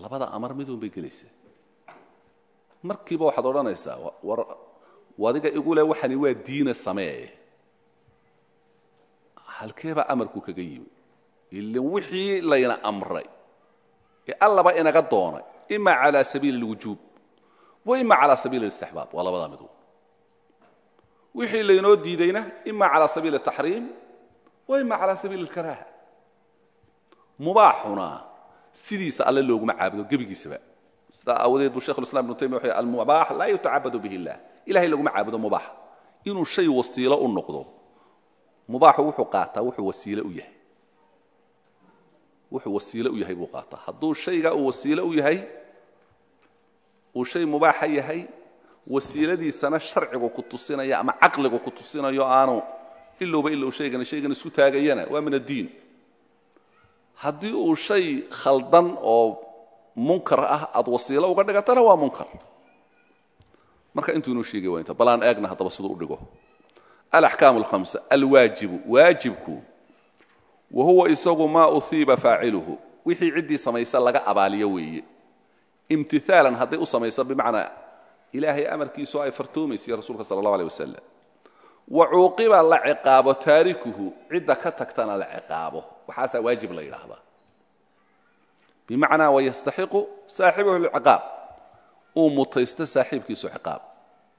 labada amar miduun bay gelaysaa markiiba waxaad odhanaysaa war adiga igu le waxani waa diina samee halkeebaa amarku kaga yimi ila wixii layna amray ee allaba inaga doonay ima cala sabiili اlwujuub wa ima cala sabiili اlistixbaab waa labadaa midu wixii laynoo diidayna ima cala sabiili الtaxriim wa ima cala sabiili اlkaraaha mubaaxuna sidiisa alle looguma caabudo gebigiisaba sidaa aawadeed buu shekh islam ibnu taymiya wuxuu almubaax laa yutacabadu bihi اllah ilahay laguma caabudo mubaax. Inuu shay wasiilo u noqdo mubaaxu wuxuu qaataa wuxuu wasiile u yahay. Wuxuu wasiile u yahay buu qaataa. Hadduu shaygaa uu wasiile u yahay uu shay mubaaxa yahay wasiiladiisana sharcigu ku tusinayo ama caqligu ku tusinayo aanu ilowba ilow shaygan shaygan isku taagayana waa min addiin haddii uu shay khaldan oo munkar ah aad wasiilo uga dhigatana waa munkar. Marka intuu inoo sheegay waa inta bal aan eegna haddaba siduu u dhigo. Alaxkaamu alhamsa alwaajibu waajibku wa huwa isagu maa uhiiba faaciluhu. Wixii ciddii samaysa laga abaaliyo weeye. Imtiaalan hadday u samayso bimacnaa ilaahay amarkiisu ay fartoomaysiyo rasuulka sala allah aleh wasalam wa cuuqiba la ciqaabo taarikuhu cidda ka tagtana la ciqaabo. Waxaasaa waajib la yidhaahdaa bimacnaa wayastaxiqu saaxibahu lciqaab uu mutaysto saaxiibkiisu ciqaab.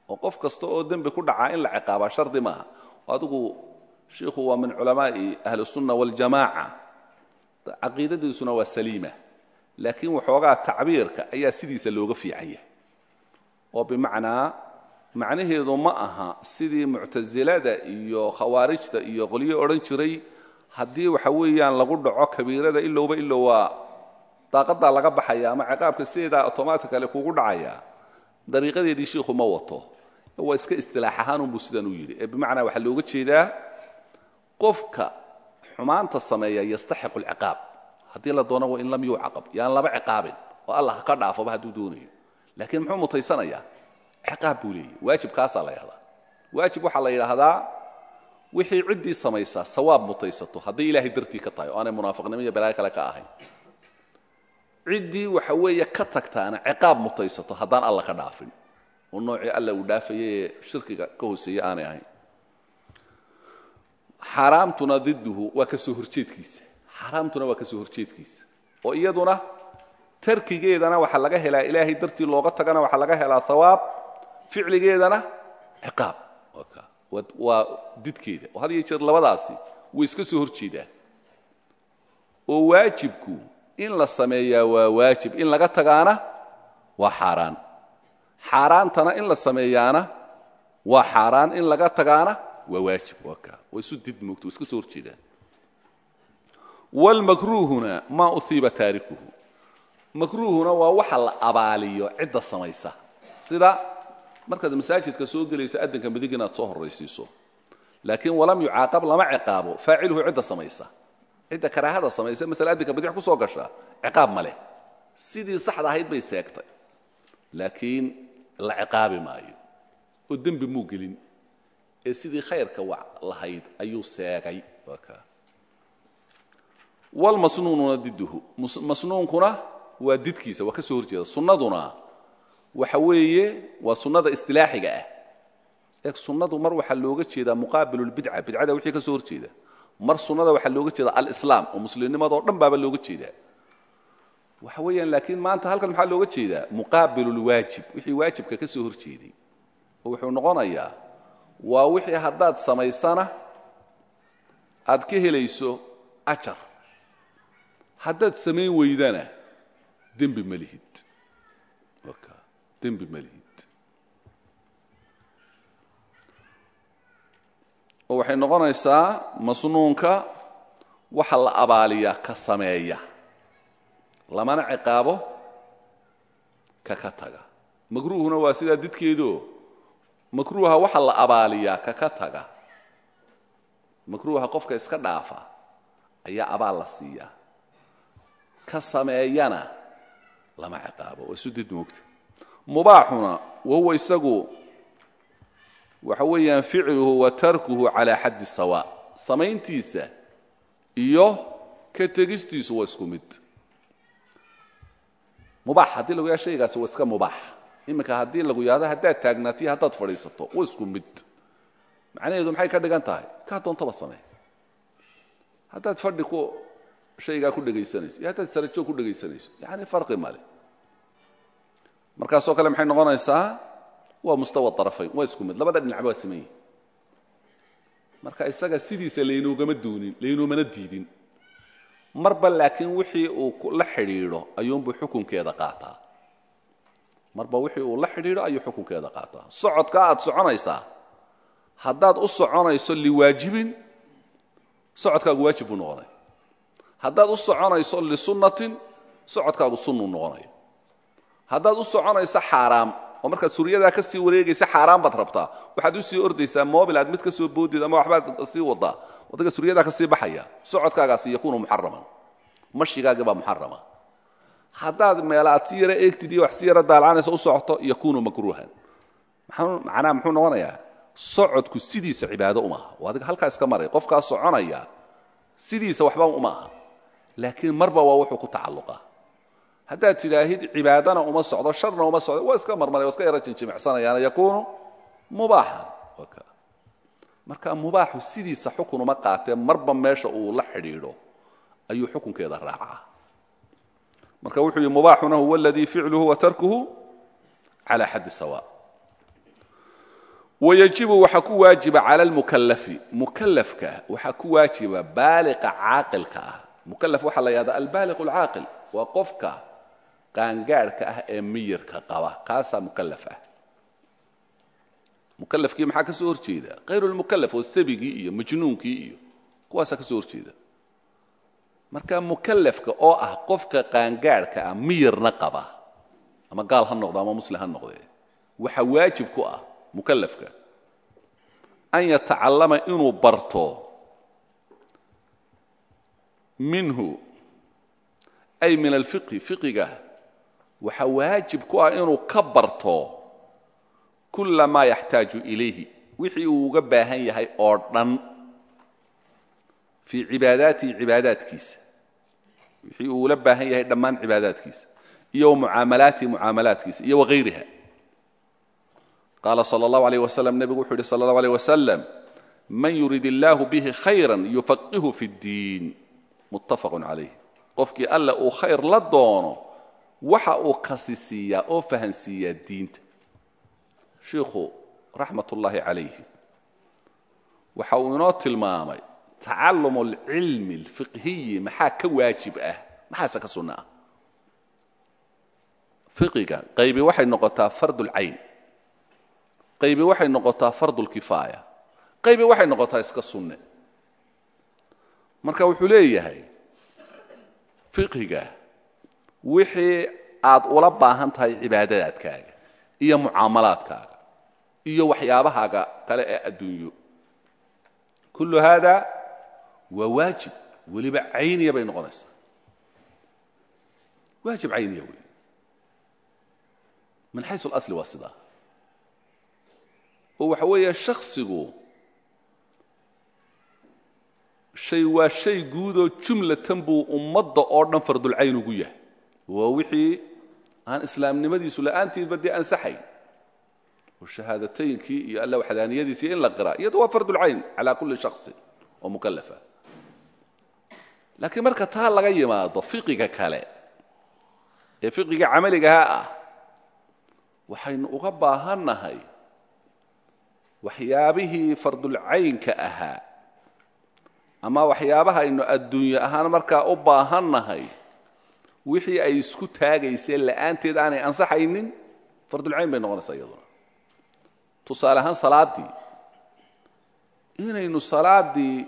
Oo qof kasta oo dembi ku dhacaa in la ciqaabaa shardi maaha. Adigu shiikhu waa min culamaa'i ahli sunna waljamaaca caqiidadiisuna waa saliima. Laakiin waxoogaa tacbiirka ayaa sidiisa looga fiican yahay. Oo bimacnaa macnaheedu ma aha sidii muctasilada iyo khawaarijta iyo qolyo odhan jiray. Haddii waxa weeyaan lagu dhaco kabiirada ilowba ilow waa daaqadaa laga baxaya ama ciqaabka sideedaa automaticale kugu dhacaya dariiqadeedii shiikhu ma wato. Waa iska istilaax ahaanunbuu sidan u yidhi. Ee bimacnaa waxaa looga jeedaa qofka xumaanta sameeya yastaxiqu alciqaab. Haddii la doono wa in lam yucaqab yaan laba ciqaabin oo allah haka dhaafaba hadduu doonayo. Laakiin muxuu mutaysanayaa? Ciqaab buu leeyahy waajibkaasaa la yidhahdaa. Waajib waxaa la yidhaahdaa wixii ciddii samaysaa sawaab mutaysato. Hadday ilaahay dartii ka tahay oo aanay munaafiqnimo iyo balaayo kale ka ahayn ciddii waxa weeye ka tagtaana ciqaab mutaysato haddaan alla ka dhaafin. Oo noocii alla uu dhaafaya ee shirkiga ka hooseeye aanay ahayn. Xaaraamtuna diduhu waa ka soo horjeedkiisa. Xaaraamtuna waa ka soo horjeedkiisa. Oo iyaduna tarkigeedana waxaa laga helaa ilaahay dartii looga tagana waxaa laga helaa hawaab ficligeedana ciqaab. Waa didkeeda. Oo had iyo jeer labadaasi way iska soo hor jeedaan oo waajibku in la sameeyaa waa waajib. In laga tagaana waa xaaraan. Xaaraantana in la sameeyaana waa xaaraan. In laga tagaana waa waajib. Waa ka. Waa isu did moogto waa iska soo hor jeedaan wlmakruuhuna maa uhiiba taarikuhu. Makruuhuna waa waxa la abaaliyo cidda samaysa. Sida markaad masaajidka soo gelayso addanka midig inaad soo horraysiiso. Laakiin walam yucaaqab lama ciqaabo. Faaciluhu cidda samaysa cidda karaahada samaysa masale addanka bidix ku soo gasha ciqaab ma leh. Sidii saxda ahayd bay seegtay. Laakiin la ciqaabi maayo. Oo dembi muu gelin. Ee sidii khayrka wa lahayd ayuu seegay. Wlmasnuununa diduhu masnuunkuna waa didkiisa waa ka soo horjeeda. Sunnaduna waxa weeye waa sunnada istilaaxiga ah. Ee sunnadu mar waxaa looga jeedaa muqaabilulbidca bidcada wixii ka soo horjeeda mar sunnada waxaa looga jeeda alislaam oo muslimnimadoo dhan baaba looga jeedaa. Waxa weeyaan laakiin maanta halkan maxaa looga jeedaa? Muqaabilulwaajib wixii waajibka ka soo horjeeday oo wuxuu noqonayaa waa wixii haddaad samaysana aad ka helayso ajar. Haddaad samayn weydana dembi ma lihid. Dembi ma lihid oo waxay noqonaysaa masnuunka waxa la abaaliyaa ka sameeya. Lamana ciqaabo ka ka taga. Makruuhuna waa sidaa didkeedoo makruuha waxa la abaaliyaa ka ka taga. Makruuha qofka iska dhaafa ayaa abaal la siiyaa ka sameeyana lama ciqaabo. Waa isu did moogta. Mubaaxuna wahuwa isagu waxa weeyaan ficluhu wa tarkuhu calaa xaddi sawa. Samayntiisa iyo ka tegistiisu waa isku mid. Mubaax haddii lagu yaha waa iska mubaax. Iminka haddii lagu yahdo haddaad taagnaatiyo haddaad fadhiisato waa isku mid. Macnaheedu maxay ka dhigan tahay? Kaa doontaba samee. Haddaad fadhi ku shaygaa ku dhegaysanayso iyo haddaad sarajoog ku dhegaysanayso yani farqi male markaasoo kale maxay noqonaysaa waa mustawa arafayn waa isku mid. Labada dhinacba waa yihiin marka isaga sidiisa laynoogama doonin laynoomana diidin. Marba laakiin wixii uu la xidhiidho ayuunbuu xukunkeeda qaataa. Marba wixii uu la xidhiidho ayuu xukunkeeda qaataa. Socodka aad soconaysaa haddaad u soconayso liwaajibin socodkaagu waajib buu noqonaya haddaad u soconayso lisunnatin socodkaagu sunnuu noqonaya haddaad u soconayso xaaraam oo markaad suryadaa ka sii wareegaysa xaaraan baad rabtaa. Waxaad u sii ordaysaa mobil aad mid ka soo boodid ama waxbaad sii wadaa waddaga suryadaa ka sii baxaya socodkaagaasi yakuunu muxaraman mashigaagi baa muxarama haddaad meel aad si yara eegtid iyo wax si yara daalcanayso u socoto yakuunu makruuhan macnaha muxuu noqonayaa? Socodku sidiisa cibaado umaaha oo adiga halkaa iska maray. Qofkaa soconaya sidiisa waxba uma aha. Laakiin marba waa wuxuu ku tacalluqa haddaad tidhaahid cibaadana uma socdo sharna uma socdo. Waa iska marmaray waa iska yara jinjimicsanayaana yakuunu mubaaxan. Marka mubaaxu sidiisa xukun uma qaatee marba meesha uu la xidhiidho ayuu xukunkeeda raacaa. Marka wuxuu yihi mubaaxuna huwa aladii ficluhu wa tarkuhu cala xaddi sawa. Wayajibu waxaa ku waajiba cala almukalafi mukalafka waxaa ku waajiba baaliqa caaqilka ah. Mukalaf waxaa la yahda albaaliq alcaaqil. Waa qofka qaangaadhka ah ee miyirka qaba kaasaa mukalaf ah. Mukalafkii maxaa ka soo hor jeeda hayru lmukalaf oo sabigii iyo majnuunkii iyo kuwaasaa ka soo hor jeeda marka mukalafka oo ah qofka qaangaadhka ah miyirna qaba ama gaal ha noqdo ama muslim ha noqdee waxa waajib ku ah mukalafka an yatacallama inuu barto minhu ay min alfiqhi fiqiga waxa waajib ku ah inuu ka barto kula maa yaxtaaju ilayhi wixii uu uga baahan yahay oo dhan fii cibaadaatihi cibaadaadkiisa wixii uu ula baahan yahay dhammaan cibaadaadkiisa iyo wa mucaamalaatihi mucaamalaadkiisa iyo wagayriha qaala sal اllahu alيyh waslm nebigu wuxuu yihi sal اllahu alيyh waslm man yurid illaahu bihi khayra yufaqihu fi اddiin muttafaqu calayh qofkii alle uu khayr la doono waxa uu kasi siiyaa oo fahansiiyaa diinta. Shiikhu raxmat ullaahi calayhi waxa uu inoo tilmaamay tacallum alcilmi alfiqhiyi maxaa ka waajib ah? Maxaase ka sunno ah fiqiga qaybi waxay noqotaa fardulcayn qaybi waxay noqotaa fardulkifaaya qaybi waxay noqotaa iska sunne. Marka wuxuu leeyahay fiqhiga wixii aad ula baahan tahay cibaadadaadkaaga iyo mucaamalaadkaaga iyo waxyaabahaaga kale ee adduunyo. Kullu haada waa waajib. Weliba cayniya bay noqonaysaa. Waajib cayniya wey min xaysu اlasli waa sidaa. Oo waxa weeye shaksigu shay waa shay guudoo jumlatan buu ummadda oo dhan fardulcayn ugu yahay waa wixii aan islaamnimadiisu la'aantiidba dee ansaxayn oo shahaadataynkii iyo alla waxdaaniyadiisii in la qiraa iyado waa fardulcayn calaa kulli shaksin oo mukalafa laakiin marka taa laga yimaado fiqiga kale ee fiqiga camaligaha ah waxaynu uga baahannahay waxyaabihii fardulcaynka ahaa ama waxyaabaha aynu adduunye ahaan markaa u baahannahay wixii ay isku taagayseen la'aanteed aanay ansaxaynin fardulcayn bay noqonaysaa iyaduna. Tusaale ahaan salaaddii inaynu salaaddii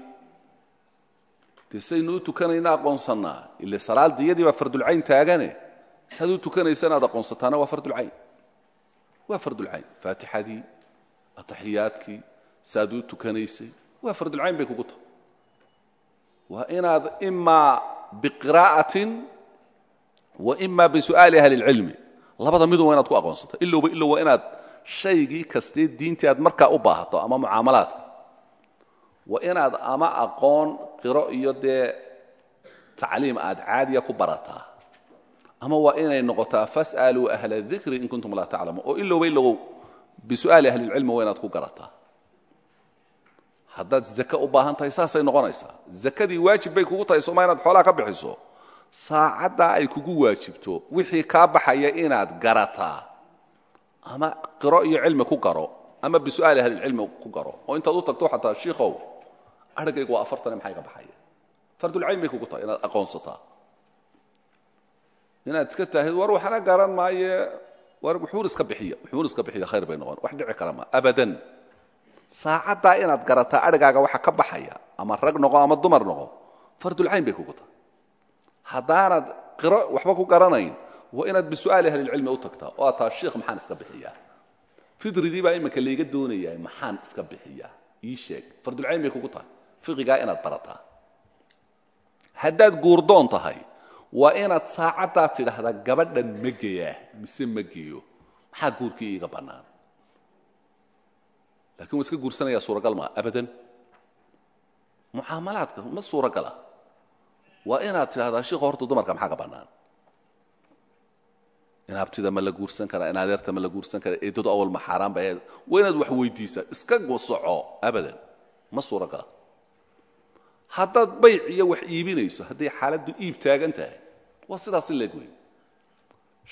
dee u tukanayna aqoonsannaa? Ile salaaddii iyadii baa fardulcayn taagane. Saad u tukanaysa inaad aqoonsataana waa fardulcayn waa fardulcayn faatixadii ataxiyaadkii saad u tukanaysay waa fardulcayn bay kugu tahay. Waa inaad imaa biqiraa'atin wa ima bisu'aali ahli اlcilmi labada midu waa inaad ku aqoonsata ilowba ilow waa inaad shaygii kastee diintii u baahato ama mucaamalaadka waa inaad ama aqoon qiro iyo dee tacliim aad caadiya ku barataa. Ama waa inay noqotaa fas'aluu ahla dikri in kuntum laa taclamuun oo ilowba ilow bisu'aali ahli اlcilmi waa inaad ku garataa. Haddaad zake u baahan saasay noqonaysaa. Zakadii waajib bay kugu tahay sooma inaad xoolaha ka bixiso saacaddaa ay kugu waajibto wixii kaa baxaya inaad garataa ama qiro iyo cilmi ku garo ama bisu'aali ahlilcilmi ku garo oo intaad u tagto xataa shiikow arigaygu waa afartane maxay ka baxaya? Fardulcayn bay kugu tahay inaad aqoonsataa inaad iska taahid war waxna garan maaye war wuxuun iska bixiya wuxuun iska bixiya khayr bay noqon wax dhici kara ma abadan. Saacaddaa inaad garataa arigaaga waxa ka baxaya ama rag noqo ama dumar noqo fardulcayn bay kugu tahay haddaanad qiro waxba ku garanayn waa inaad bisu'aali ahlilcilmi u tagtaa oo aad taa maxaan iska bixiyaa. Fidridii baa iminka layga doonayaa maxaan iska bixiyaa. Ii sheeg fardulcayn bay kugu tahay fiqigaa inaad barataa. Haddaad guurdoon tahay waa inaad saacaddaa tidhaahdaa gabadhan ma geyaa mise ma geeyo. Maxaa guurkii iiga bannaan? Lakin waa iska guursanayaa suuragal maa abadan. Mucaamalaadka ma suuragala waa inaad tidhahdaa shiikho horta dumarka maxaa ka bannaan? Inaabtida ma la guursan karaa in ma la guursan karaa eedadu awal ma xaaraan ba waa inaad wax weydiisaa iska soco abadan ma suuragala haddaad bayc iyo wax iibinayso hadday xaaladdu iib taagan tahay waa sidaas in leeg wey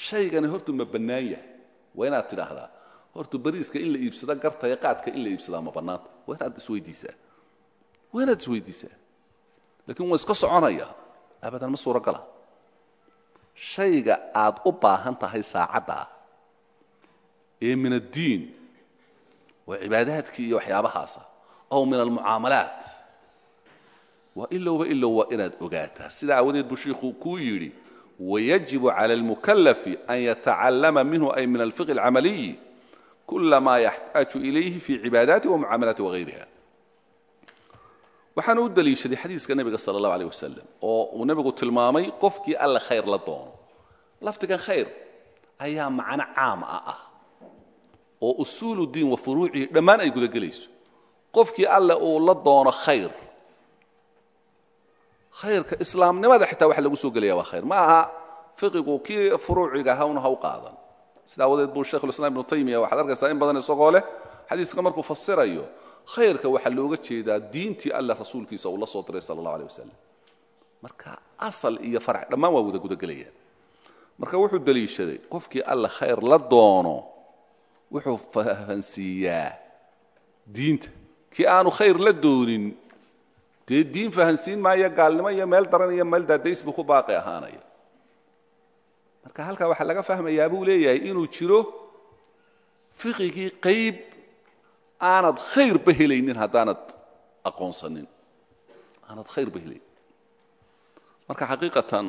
shaygani hortu ma bannaan yahay. Waa inaad tidhaahdaa hortu bariiska in la iibsado gartaya qaadka in la iibsadaa ma bannaanta waa inaad isweydiisaa waa inaad isweydiisaa lakiin waa iska soconaya. Abadan ma suuragala shayga aad u baahan tahay saacadda ah ee min addiin waa cibaadaadkii iyo waxyaabahaasa aw min almucaamalaat. Waa ilowba ilow waa inaad ogaataa. Sidaa aawadeed buu shiikhuu kuu yidhi wayajibu cala almukalafi an yatacallama minhu ay min alfiqhi alcamaliyi kula ma yaxtaaju ilayhi fi cibaadaati wa mucaamalaati wagayriha waxaanu u daliishaday xadiiska nebiga sala allahu aleyh wasalam oo uu nebigu tilmaamay qofkii alle khayr la doono. Lafdigan khayr ayaa macno caama ah oo usuulu diin wa furuucihi dhammaan ay guda gelayso. Qofkii alle uu la doono khayr. Khayrka islaamnimada xitaa waxa lagu soo gelaya waa khayr. Ma aha fiqigu kii furuuciga hawna ha u qaadan. Sida awadeed buu shekhulislam ibnu taymiya waxaad arkaysaa in badan isagoo leh xadiiska markuu fasirayo khayrka waxaa looga jeedaa diintii alle rasuulkiisa uu la soo diray sala allahu aleh wasalam marka asal iyo farac dhammaan waa wada gudagelayaan. Marka wuxuu deliishaday qofkii alle khayr la doono wuxuu fahansiiyaa diinta. Kii aanu khayr la doonin dee diin fahansiin maayo gaalnimo iyo meel daran iyo meel daadays buu ku baaqi ahaanaya. Marka halkaa waxaa laga fahmayaa buu leeyahay inuu jiro fiqigii qayb aanad khayrba helaynin haddaanad aqoonsanin? Aanad khayrba helayn. Marka xaqiiqatan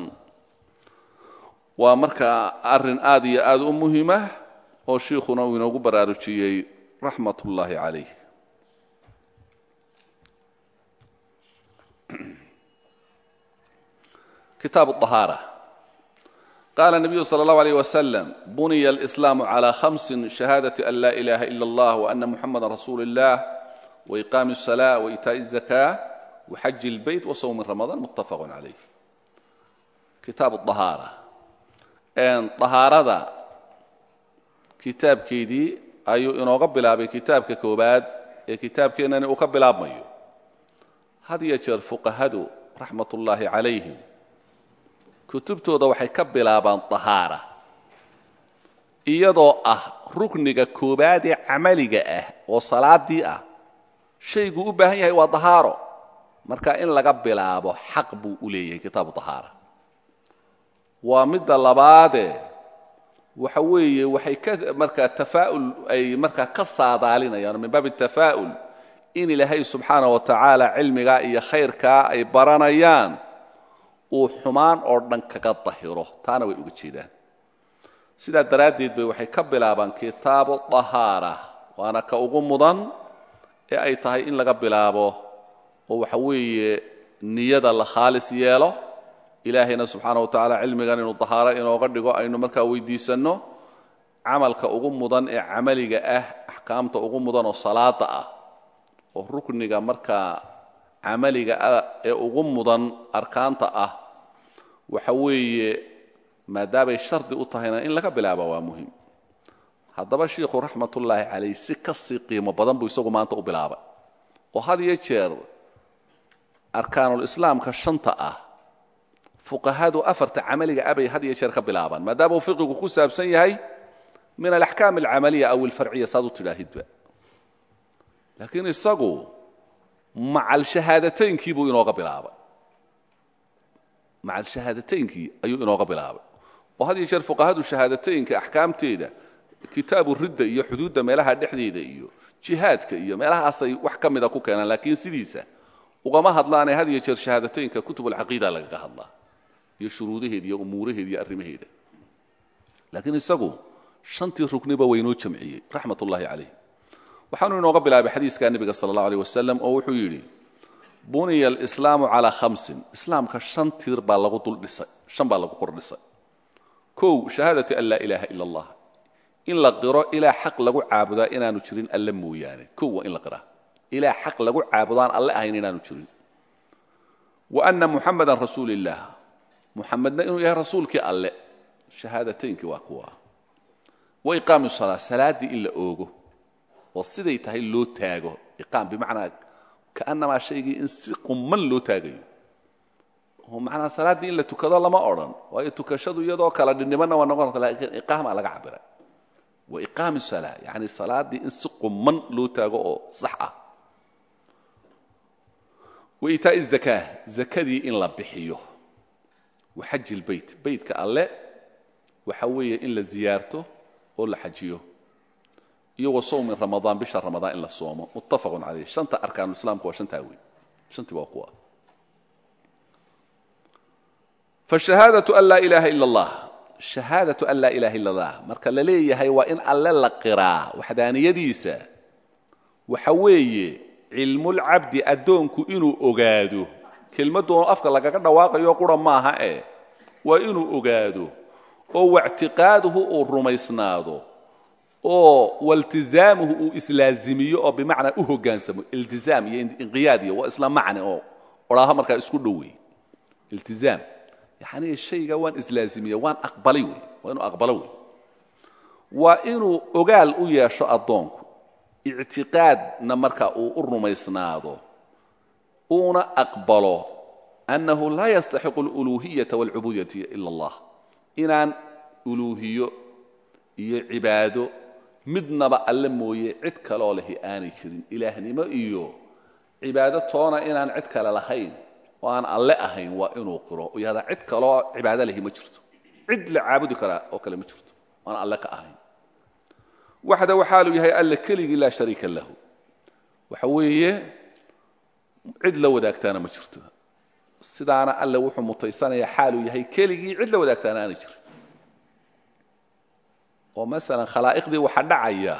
waa marka arrin aad iyo aad u muhima ah oo shiikhuna uu inoogu baraarujiyey raxmat ullaahi calayh. Kitaab ahaara qala النabiyu slى الlaه عalيه وsلم buniya الإسlاam عlى خمس شhahaadaة an la إlaha إla الlah وأna muxamada rasuul الlah وإqaami الصلاة وإitaaءi الزakاة وxaji الbayt وswmi ramaضan mutafaq عalayh kitaab الطahaarة طahaarada kitaabkeedii ayuu inooga bilaabay kitaabka koobaad ee kitaabkeennani uu ka bilaabmayo had iyo jeer fuqahadu raxmat ullaahi calayhim kutubtooda waxay ka bilaabaan tahaara iyadoo ah rukniga koobaad ee camaliga ah oo salaadii ah. Shaygu u baahan yahay waa tahaaro. Marka in laga bilaabo xaq buu u leeyahay kitaabu tahaara. Waa midda labaadee waxa weeye waxay ka markaa tafaa'ul ay markaa ka saadaalinayaan min baabi tafaa'ul in ilaahay subxaana wa tacaala cilmigaa iyo khayrkaa ay baranayaan uu xumaan oo dhan kaga dahiro. Taana way uga jeedaan sidaa daraaddeed bay waxay ka bilaabaan kitaabu طahaara waana ka ugu mudan ee ay tahay in laga bilaabo oo waxa weeye niyada la khaalis yeelo. Ilaahayna subxaana wa tacaala cilmigan inuu dahaaro inooga dhigo aynu markaa weydiisanno camalka ugu mudan ee camaliga ah axkaamta ugu mudan oo salaada ah oo rukniga markaa camaliga ee ugu mudan arkaanta ah waxa weeye maadaamay shardi u tahayna in laga bilaaba waa muhiim haddaba shiikhu raxmatullaahi calayh si ka sii qiimo badan buu isagu maanta u bilaabay. Oo had iyo jeer arkaanulislaamka shanta ah fuqahadu afarta camaliga abay had iyo jeer ka bilaabaan. Maadaama uu fiqigu ku saabsan yahay min alaxkaam alcamaliya aw alfarciya saad tidhaahidba. Laakiin isagu macal shahaadateyinkii buu inooga bilaabay. Macal shahaadateyinkii ayuu inooga bilaabay. Oo had iyo jeer fuqahadu shahaadateynka axkaamteeda kitaabu ridda iyo xuduudda meelaha dhexdeeda iyo jihaadka iyo meelahaasay wax ka mida ku keenaan laakiin sidiisa ugama hadlaanee had iyo jeer shahaadateynka kutub alcaqiida lagaga hadlaa iyo shuruudaheeda iyo umuuraheeda iyo arrimaheeda. Laakiin isagu shantii rukniba waynoo jamciyey raxmat ullaahi calayh waxaanu inooga bilaabay xadiiska nebiga sala allahu aleyh oo wuxuu yidhi buniya alislaamu calaa khamsin. Islaamka shan tiir baa lagu dul dhisay shan baa lagu kor dhisay. Kow shahaadatu an laa ilaaha ila allah. In la qiro ilaa xaq lagu caabudaa inaanu jirin alle mooyaane. Kow waa in la qiraa. Ilaa xaq lagu caabudaan alle ahayn inaanu jirin. Wa anna muxamadan rasuul illaah inuu yahay rasuulkii alle. Shahaadataynkii waa kuwa. Wa iqaami salaa salaaddii in la oogo oo siday tahay loo taago. Iqaam bimacnaa kaannamaa shaygii in si qumman loo taagayo. Oo macnaa salaaddii in la tukado lama odhan waayo tukashadu iyadoo kala dhinnimanna waa noqon karta lakiin iqaama laga cabira wa iqaami salaa yacni salaaddii in si qumman loo taago oo sax ah. Wa itaa'i zakaa zakadii in la bixiyo. Wa xaji lbeyt beytka alle waxa weeye in la ziyaarto oo la xajiyo iyo wa sawmi ramadaan bisha ramadaan in la soomo. Muttafaqun calayh shanta arkaanulislaamka waa shantaa wey shantii waa kuwa. Fashahaadatu an laa ilaaha ila allah shahaadatu an laa ilaha illa allah marka la leeyahay waa in alle la qiraa waxdaaniyadiisa. Waxa weeye cilmulcabdi addoonku inuu ogaado. Kelmaddoonu afka lagaga dhawaaqayo qura maaha eh waa inuu ogaado. Oo wactiqaaduhu uu rumaysnaado oo waltizaamuhu uu islaazimiyo oo bimacnaa u hoggaansamo iltizaam iyo inqiyaad iyo waa isla macne oo odhaaho markaa isku dhowey iltizaam. Yacnii shayga waan islaazimiya waan aqbalay wey waa inuu aqbalo wey waa inuu ogaal u yeesho addoonku ictiqaadna marka uu u rumaysnaado uuna aqbalo annahu laa yastaxiqu aluluuhiyata waalcubuudiyata ila allah. Inaan uluuhiyo iyo cibaado midnaba alle mooye cid kaloo lehi aanay jirin. Ilaahnimo iyo cibaado toona inaan cid kale lahayn oo aan alle ahayn waa inuu qiro oo yahdaa cid kaloo cibaado lehi ma jirto. Cid la caabudi karaa oo kale ma jirto. Aan alle ka ahayn. Waxda waxaaluu yahay alle keligii laa shariika lahu. Waxa weeye cid la wadaagtaana ma jirto. Sidaana alle wuxuu mutaysanayaa xaaluu yahay keligii cid la wadaagtaana aanay jirin oo masalan khalaa'iqdii waxaa dhacaya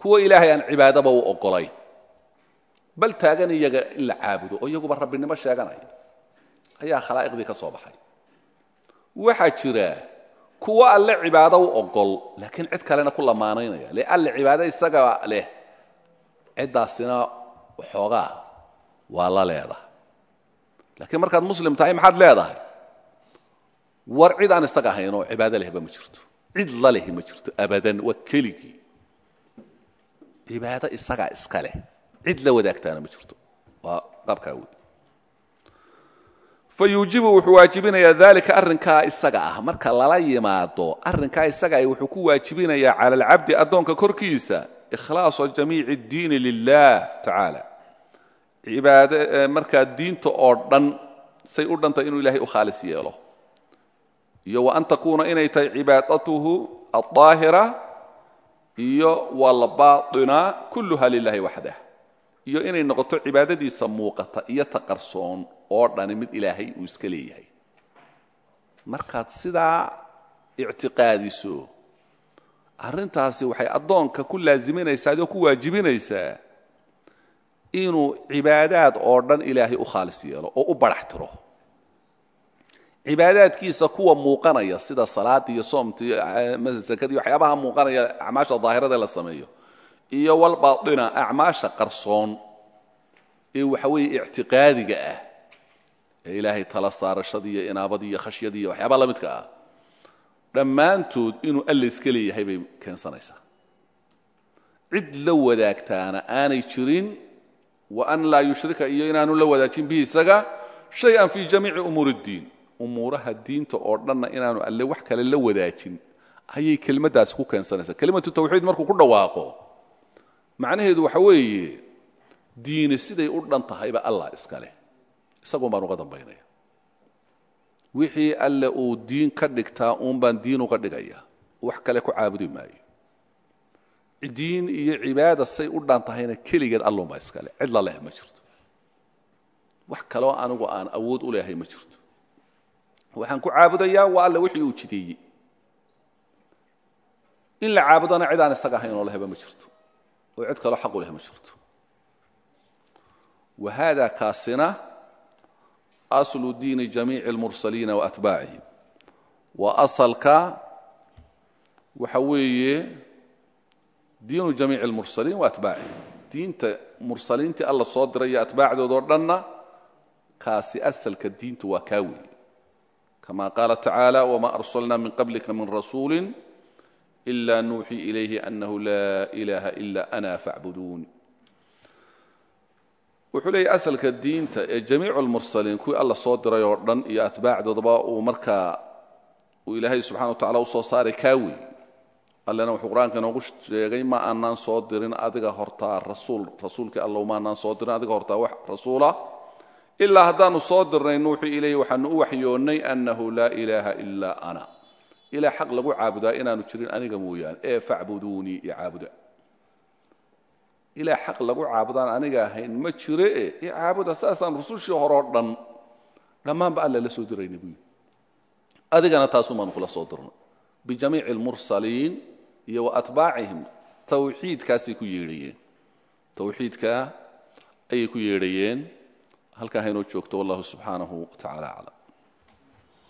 kuwa ilaahay aan cibaadaba u oggolayn bal taagan iyaga in la caabudo oo iyaguba rabbinimo sheeganaya ayaa khalaa'iqdii ka soo baxay. Waxaa jira kuwa alle cibaado u oggol laakiin cid kalena ku lamaanaynaya le alle cibaado isaga leh ciddaasina waxoogaa waa la leedahay. Laakiin markaad muslim tahay maxaad leedahay? War cid aan isaga ahayn oo cibaado lehba ma jirto cid la ma jirto abadan waa keligii. Cibaado isagaa iska leh. Cid la wadaagtaana ma jirto. Waa qaabkaa wey fayuujibu wuxuu waajibinayaa dalika arrinkaa isaga ah. Marka lala yimaado arrinkaa isaga ah wuxuu ku waajibinayaa cala alcabdi addoonka korkiisa ikhlaasa jamiici اddiini lilah tacaala cibaad markaa diinta oo dhan say u dhantay inuu ilahay u khaalis yeelo iyo wa an takuuna inay tahay cibaadatuhu aldaahira iyo walbaaطina kulluha lilahi waxdah iyo inay noqoto cibaadadiisa muuqata iyo ta qarsoon oo dhani mid ilaahay uu iska leeyahay. Markaad sidaa ictiqaadiso arrintaasi waxay addoonka ku laasiminaysaa adoo ku waajibinaysaa inuu cibaadaad oo dhan ilaahay u khaalis yeelo oo u barax tiro cibaadaadkiisa kuwa muuqanaya sida salaada iyo soomta iyo sakadii waxyaabaha muuqanaya acmaasha daahirada la sameeyo iyo walbaaطina acmaasha qarsoon ee waxa weeye ictiqaadiga ah ee ilaahay tala saarashadii iyo inaabadii iyo khashyadii iyo waxyaabaha la midka ah dhammaantood inuu alle iska leeyahay bay keensanaysaa. Cid la wadaagtaana aanay jirin wa an laa yushrika iyo inaanu la wadaajin bihi isaga shay-an fii jamiici umuuri اddiin umuuraha diinta oo dhanna inaanu alle wax kale la wadaajin ayay kelmaddaasi ku keensanaysaa. Kelimatu tawxiid markuu ku dhawaaqo macnaheedu waxa weeye diini siday u dhan tahayba allah iska leh. Isagoon baan uga dambaynaya. Wixii alle uu diin ka dhigtaa uun baan diin uga dhigaya wax kale ku caabudi maayo. Diin iyo cibaada say u dhan tahayna keligeed alluunbaa iska leh. Cid la leh ma jirto. Wax kaloo anigu aan awood u leehay ma jirto waxaan ku caabudayaa waa alle wixii uu jideeyey. In la caabudona cid aan isaga ahayn oo lehba ma jirto. Oo cid kaloo xaqu leh ma jirto. Wa hada kaasina aslu diini jamiici اlmursaliina waatbaacihim waa asalka waxa weeye diinu jamiici اlmursaliin waatbaacihim diinta mursaliintii alla soo diray iyo atbaacdoodoo dhanna kaasi asalka diintu waa kaa weeye kama qaala tacaala wma arsalna min qablika min rasuuli ila nuuxii ilayhi anahu laa ilaha ila ana faacbuduun wuxuu leeyahy asalka diinta ee jamiicu lmursaliin kuwii alla soo diray oo dhan iyo atbaacdoodaba uu markaa uu ilaahay subxana wa tacala u soo saaray kaa wey allena wuxuu qur'aanka inoogu sheegay ma aanaan soo dirin adiga hortaa rasuul rasuulkii soo dirin adiga hortaa wax rasuula ilaa haddaanu soo dirnay nuuxii ilayhi waxaanu u waxyoonnay annahu laa ilaaha ilaa ana. Ilaa xaq lagu caabudaa inaanu jirin aniga mooyaane. Ee facbuduunii i caabuda. Xaq lagu caabudaan aniga ahayn ma jire e i saasaan rusushii horeo dhan dhammaanba alla la soo dirayna buyi adigana taasumaanu kula soo dirnay bijamiici almursaliin iyo wa atbaacihim tawxiidkaasay ku yeedhayeen. Tawxiidkaa ayay ku yeedhayeen halkaa haynoo joogto wallahu subxaanahu wa tacala aclam